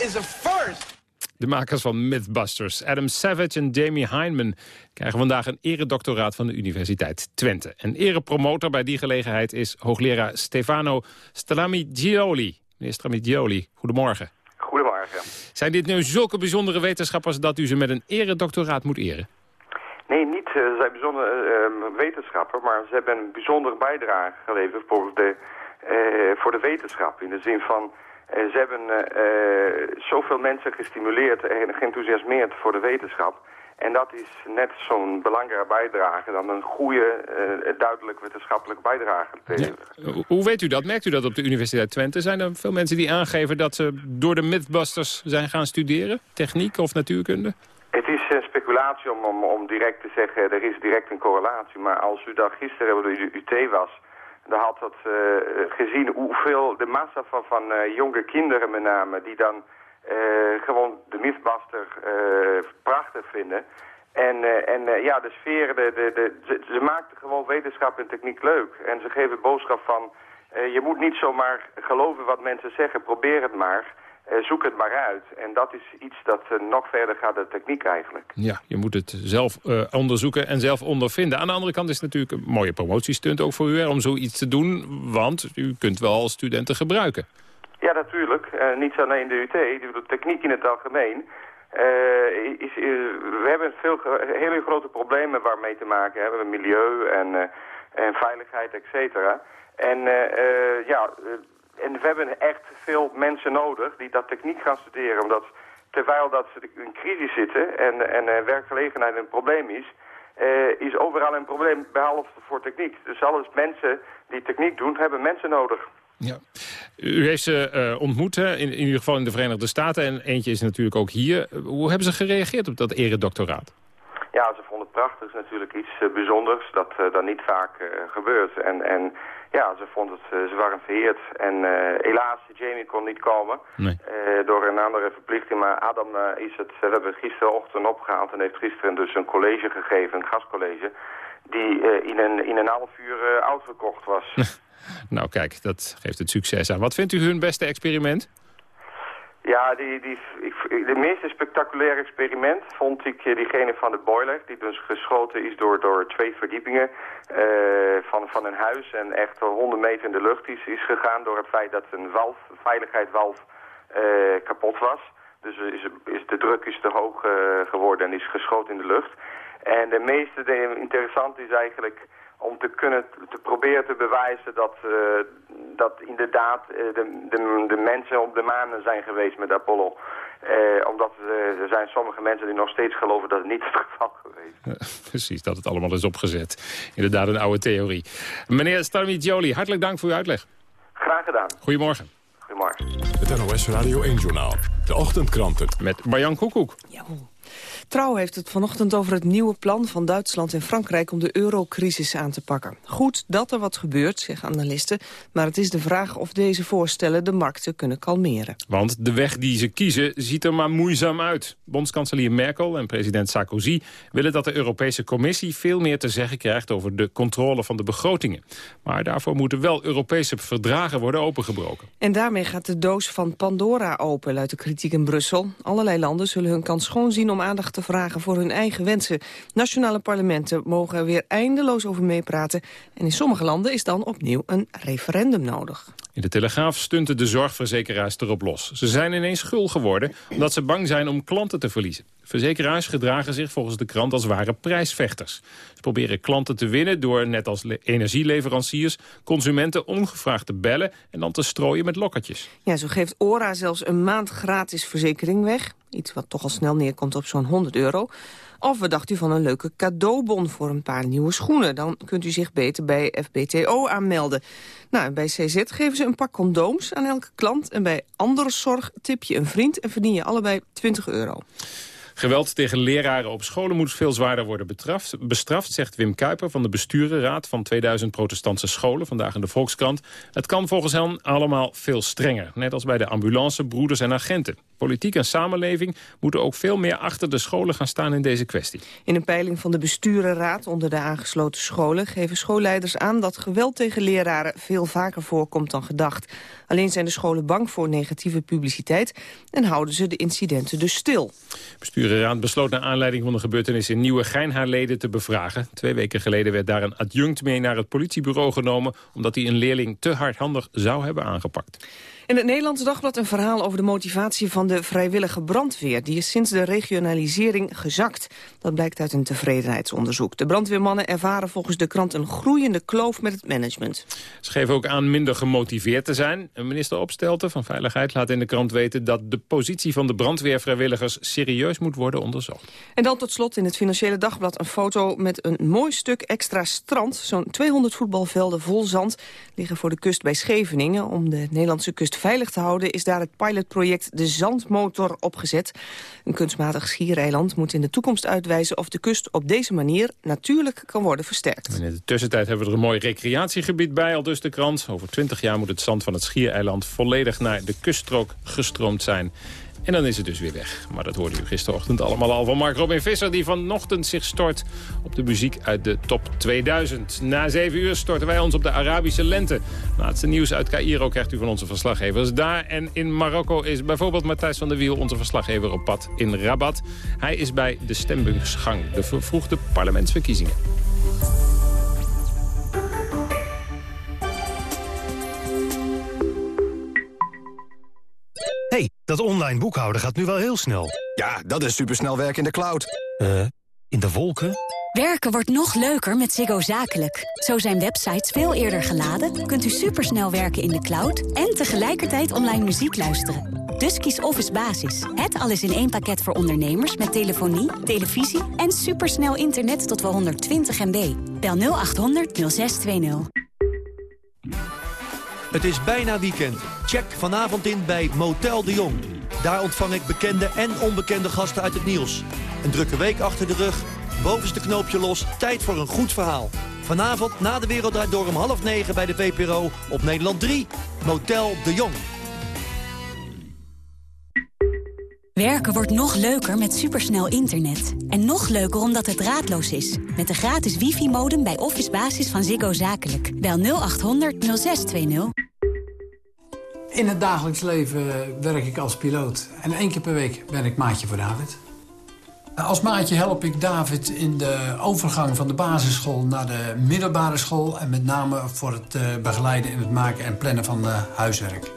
Is a first. De makers van Mythbusters, Adam Savage en Jamie Heineman... krijgen vandaag een eredoctoraat van de Universiteit Twente. En erepromotor bij die gelegenheid is hoogleraar Stefano Stramigioli. Meneer Stramigioli, goedemorgen. Goedemorgen. Zijn dit nu zulke bijzondere wetenschappers dat u ze met een eredoctoraat moet eren? Nee, niet uh, ze zijn bijzondere uh, wetenschapper, maar ze hebben een bijzondere bijdrage geleverd voor de, uh, voor de wetenschap. In de zin van, ze hebben uh, zoveel mensen gestimuleerd en geenthousiasmeerd voor de wetenschap. En dat is net zo'n belangrijke bijdrage dan een goede, uh, duidelijk wetenschappelijke bijdrage. Ja. Hoe weet u dat? Merkt u dat op de Universiteit Twente? Zijn er veel mensen die aangeven dat ze door de Mythbusters zijn gaan studeren? Techniek of natuurkunde? Het is speculatie om, om, om direct te zeggen, er is direct een correlatie. Maar als u daar gisteren bij de UT was, dan had dat uh, gezien hoeveel de massa van, van uh, jonge kinderen met name, die dan uh, gewoon de Mythbuster prachtig vinden. En, en ja, de sfeer, de, de, de, ze, ze maakten gewoon wetenschap en techniek leuk. En ze geven boodschap van, je moet niet zomaar geloven wat mensen zeggen, probeer het maar. Uh, zoek het maar uit. En dat is iets dat uh, nog verder gaat de techniek eigenlijk. Ja, je moet het zelf uh, onderzoeken en zelf ondervinden. Aan de andere kant is het natuurlijk een mooie promotiestunt ook voor u... Hè, om zoiets te doen, want u kunt wel studenten gebruiken. Ja, natuurlijk. niet alleen de UT, de techniek in het algemeen. Is, we hebben veel, hele grote problemen waarmee te maken hebben. Milieu en, en veiligheid, et cetera. En ja en we hebben echt veel mensen nodig die dat techniek gaan studeren. Omdat terwijl dat ze in crisis zitten en, en uh, werkgelegenheid een probleem is... Uh, is overal een probleem, behalve voor techniek. Dus alles mensen die techniek doen, hebben mensen nodig. Ja. U heeft ze uh, ontmoet, hè? In, in ieder geval in de Verenigde Staten. En eentje is natuurlijk ook hier. Hoe hebben ze gereageerd op dat eredoctoraat? Ja, ze vonden het prachtig. Het is natuurlijk iets uh, bijzonders dat dan niet vaak gebeurt. En, en ja, ze vonden het, ze waren vereerd. En helaas, Jamie kon niet komen nee. door een andere verplichting. Maar Adam is het, we hebben gisterochtend opgehaald en heeft gisteren dus een college gegeven, een gastcollege, die in, een, in een half uur uitverkocht was. nou kijk, dat geeft het succes aan. Wat vindt u hun beste experiment? Ja, die, die, ik, de meest spectaculaire experiment vond ik diegene van de boiler. Die dus geschoten is door, door twee verdiepingen uh, van, van een huis. En echt 100 meter in de lucht is, is gegaan door het feit dat een een veiligheidswalf uh, kapot was. Dus is, is, de druk is te hoog geworden en is geschoten in de lucht. En de meeste de, interessant is eigenlijk om te kunnen te proberen te bewijzen dat, uh, dat inderdaad uh, de, de, de, mensen op de maan zijn geweest met Apollo. Uh, omdat er zijn sommige mensen die nog steeds geloven dat het niet het geval geweest heeft. Precies, dat het allemaal is opgezet. Inderdaad een oude theorie. Meneer Starmi Jolie, hartelijk dank voor uw uitleg. Graag gedaan. Goedemorgen. Goedemorgen. Het NOS Radio 1-journaal. De ochtendkranten. Met Marjan Koekoek. Trouw heeft het vanochtend over het nieuwe plan van Duitsland en Frankrijk om de eurocrisis aan te pakken. Goed dat er wat gebeurt, zeggen analisten, maar het is de vraag of deze voorstellen de markten kunnen kalmeren. Want de weg die ze kiezen ziet er maar moeizaam uit. Bondskanselier Merkel en president Sarkozy willen dat de Europese Commissie veel meer te zeggen krijgt over de controle van de begrotingen. Maar daarvoor moeten wel Europese verdragen worden opengebroken. En daarmee gaat de doos van Pandora open, luidt de kritiek in Brussel. Allerlei landen zullen hun kans schoon zien om aandacht te vragen voor hun eigen wensen. Nationale parlementen mogen er weer eindeloos over meepraten. En in sommige landen is dan opnieuw een referendum nodig. In de Telegraaf stunten de zorgverzekeraars erop los. Ze zijn ineens gul geworden omdat ze bang zijn om klanten te verliezen. Verzekeraars gedragen zich volgens de krant als ware prijsvechters. Ze proberen klanten te winnen door, net als energieleveranciers... consumenten ongevraagd te bellen en dan te strooien met lokkertjes. Ja, zo geeft ORA zelfs een maand gratis verzekering weg. Iets wat toch al snel neerkomt op zo'n 100 euro. Of we dacht u van een leuke cadeaubon voor een paar nieuwe schoenen. Dan kunt u zich beter bij FBTO aanmelden. Nou, bij CZ geven ze een pak condooms aan elke klant. En bij andere zorg tip je een vriend en verdien je allebei 20 euro. Geweld tegen leraren op scholen moet veel zwaarder worden bestraft, bestraft, zegt Wim Kuiper van de besturenraad van 2000 protestantse scholen, vandaag in de Volkskrant. Het kan volgens hen allemaal veel strenger, net als bij de ambulance, broeders en agenten. Politiek en samenleving moeten ook veel meer achter de scholen gaan staan in deze kwestie. In een peiling van de besturenraad onder de aangesloten scholen... geven schoolleiders aan dat geweld tegen leraren veel vaker voorkomt dan gedacht. Alleen zijn de scholen bang voor negatieve publiciteit... en houden ze de incidenten dus stil. Besturenraad besloot naar aanleiding van de gebeurtenis in Nieuwegein haar leden te bevragen. Twee weken geleden werd daar een adjunct mee naar het politiebureau genomen... omdat hij een leerling te hardhandig zou hebben aangepakt. In het Nederlands Dagblad een verhaal over de motivatie van de vrijwillige brandweer. Die is sinds de regionalisering gezakt. Dat blijkt uit een tevredenheidsonderzoek. De brandweermannen ervaren volgens de krant een groeiende kloof met het management. Ze geven ook aan minder gemotiveerd te zijn. Een minister Opstelten van Veiligheid laat in de krant weten... dat de positie van de brandweervrijwilligers serieus moet worden onderzocht. En dan tot slot in het Financiële Dagblad een foto met een mooi stuk extra strand. Zo'n 200 voetbalvelden vol zand liggen voor de kust bij Scheveningen... om de Nederlandse kust veilig te houden... is daar het pilotproject De Zandmotor opgezet. Een kunstmatig schiereiland moet in de toekomst uitwijzen... of de kust op deze manier natuurlijk kan worden versterkt. in de tussentijd hebben we er een mooi recreatiegebied bij, al dus de krant. Over 20 jaar moet het zand van het schiereiland volledig naar de kuststrook gestroomd zijn. En dan is het dus weer weg. Maar dat hoorde u gisterochtend allemaal al van Mark Robin Visser... die vanochtend zich stort op de muziek uit de top 2000. Na zeven uur storten wij ons op de Arabische lente. Laatste nieuws uit Cairo krijgt u van onze verslaggevers daar. En in Marokko is bijvoorbeeld Matthijs van der Wiel... onze verslaggever op pad in Rabat. Hij is bij de stembungsgang, de vervroegde parlementsverkiezingen. Hey, dat online boekhouden gaat nu wel heel snel. Ja, dat is supersnel werken in de cloud. Eh, in de wolken? Werken wordt nog leuker met Ziggo Zakelijk. Zo zijn websites veel eerder geladen, kunt u supersnel werken in de cloud... en tegelijkertijd online muziek luisteren. Dus kies Office Basis. Het alles in één pakket voor ondernemers met telefonie, televisie... en supersnel internet tot wel 120 MB. Bel 0800 0620. Het is bijna weekend. Check vanavond in bij Motel de Jong. Daar ontvang ik bekende en onbekende gasten uit het nieuws. Een drukke week achter de rug, bovenste knoopje los, tijd voor een goed verhaal. Vanavond na de Wereld Door om half negen bij de VPRO op Nederland 3. Motel de Jong. Werken wordt nog leuker met supersnel internet. En nog leuker omdat het draadloos is. Met de gratis wifi-modem bij Office Basis van Ziggo Zakelijk. Bel 0800 0620. In het dagelijks leven werk ik als piloot. En één keer per week ben ik maatje voor David. Als maatje help ik David in de overgang van de basisschool naar de middelbare school... en met name voor het eh, begeleiden in het maken en plannen van uh, huiswerk.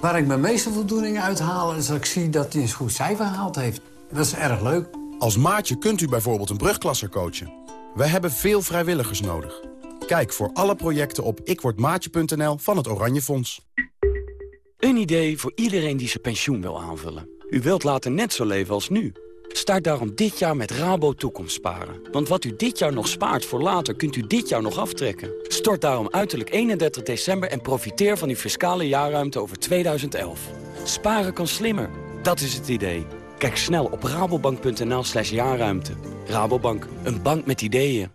Waar ik mijn meeste voldoening uit haal... is dat ik zie dat hij een goed cijfer gehaald heeft. Dat is erg leuk. Als maatje kunt u bijvoorbeeld een brugklasser coachen. We hebben veel vrijwilligers nodig. Kijk voor alle projecten op ikwordmaatje.nl van het Oranje Fonds. Een idee voor iedereen die zijn pensioen wil aanvullen. U wilt later net zo leven als nu. Start daarom dit jaar met Rabo Toekomstsparen. Want wat u dit jaar nog spaart voor later, kunt u dit jaar nog aftrekken. Stort daarom uiterlijk 31 december en profiteer van uw fiscale jaarruimte over 2011. Sparen kan slimmer. Dat is het idee. Kijk snel op rabobank.nl slash jaarruimte. Rabobank, een bank met ideeën.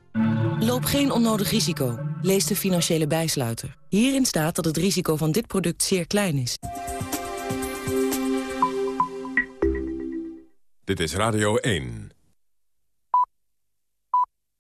Loop geen onnodig risico. Lees de financiële bijsluiter. Hierin staat dat het risico van dit product zeer klein is. Dit is Radio 1.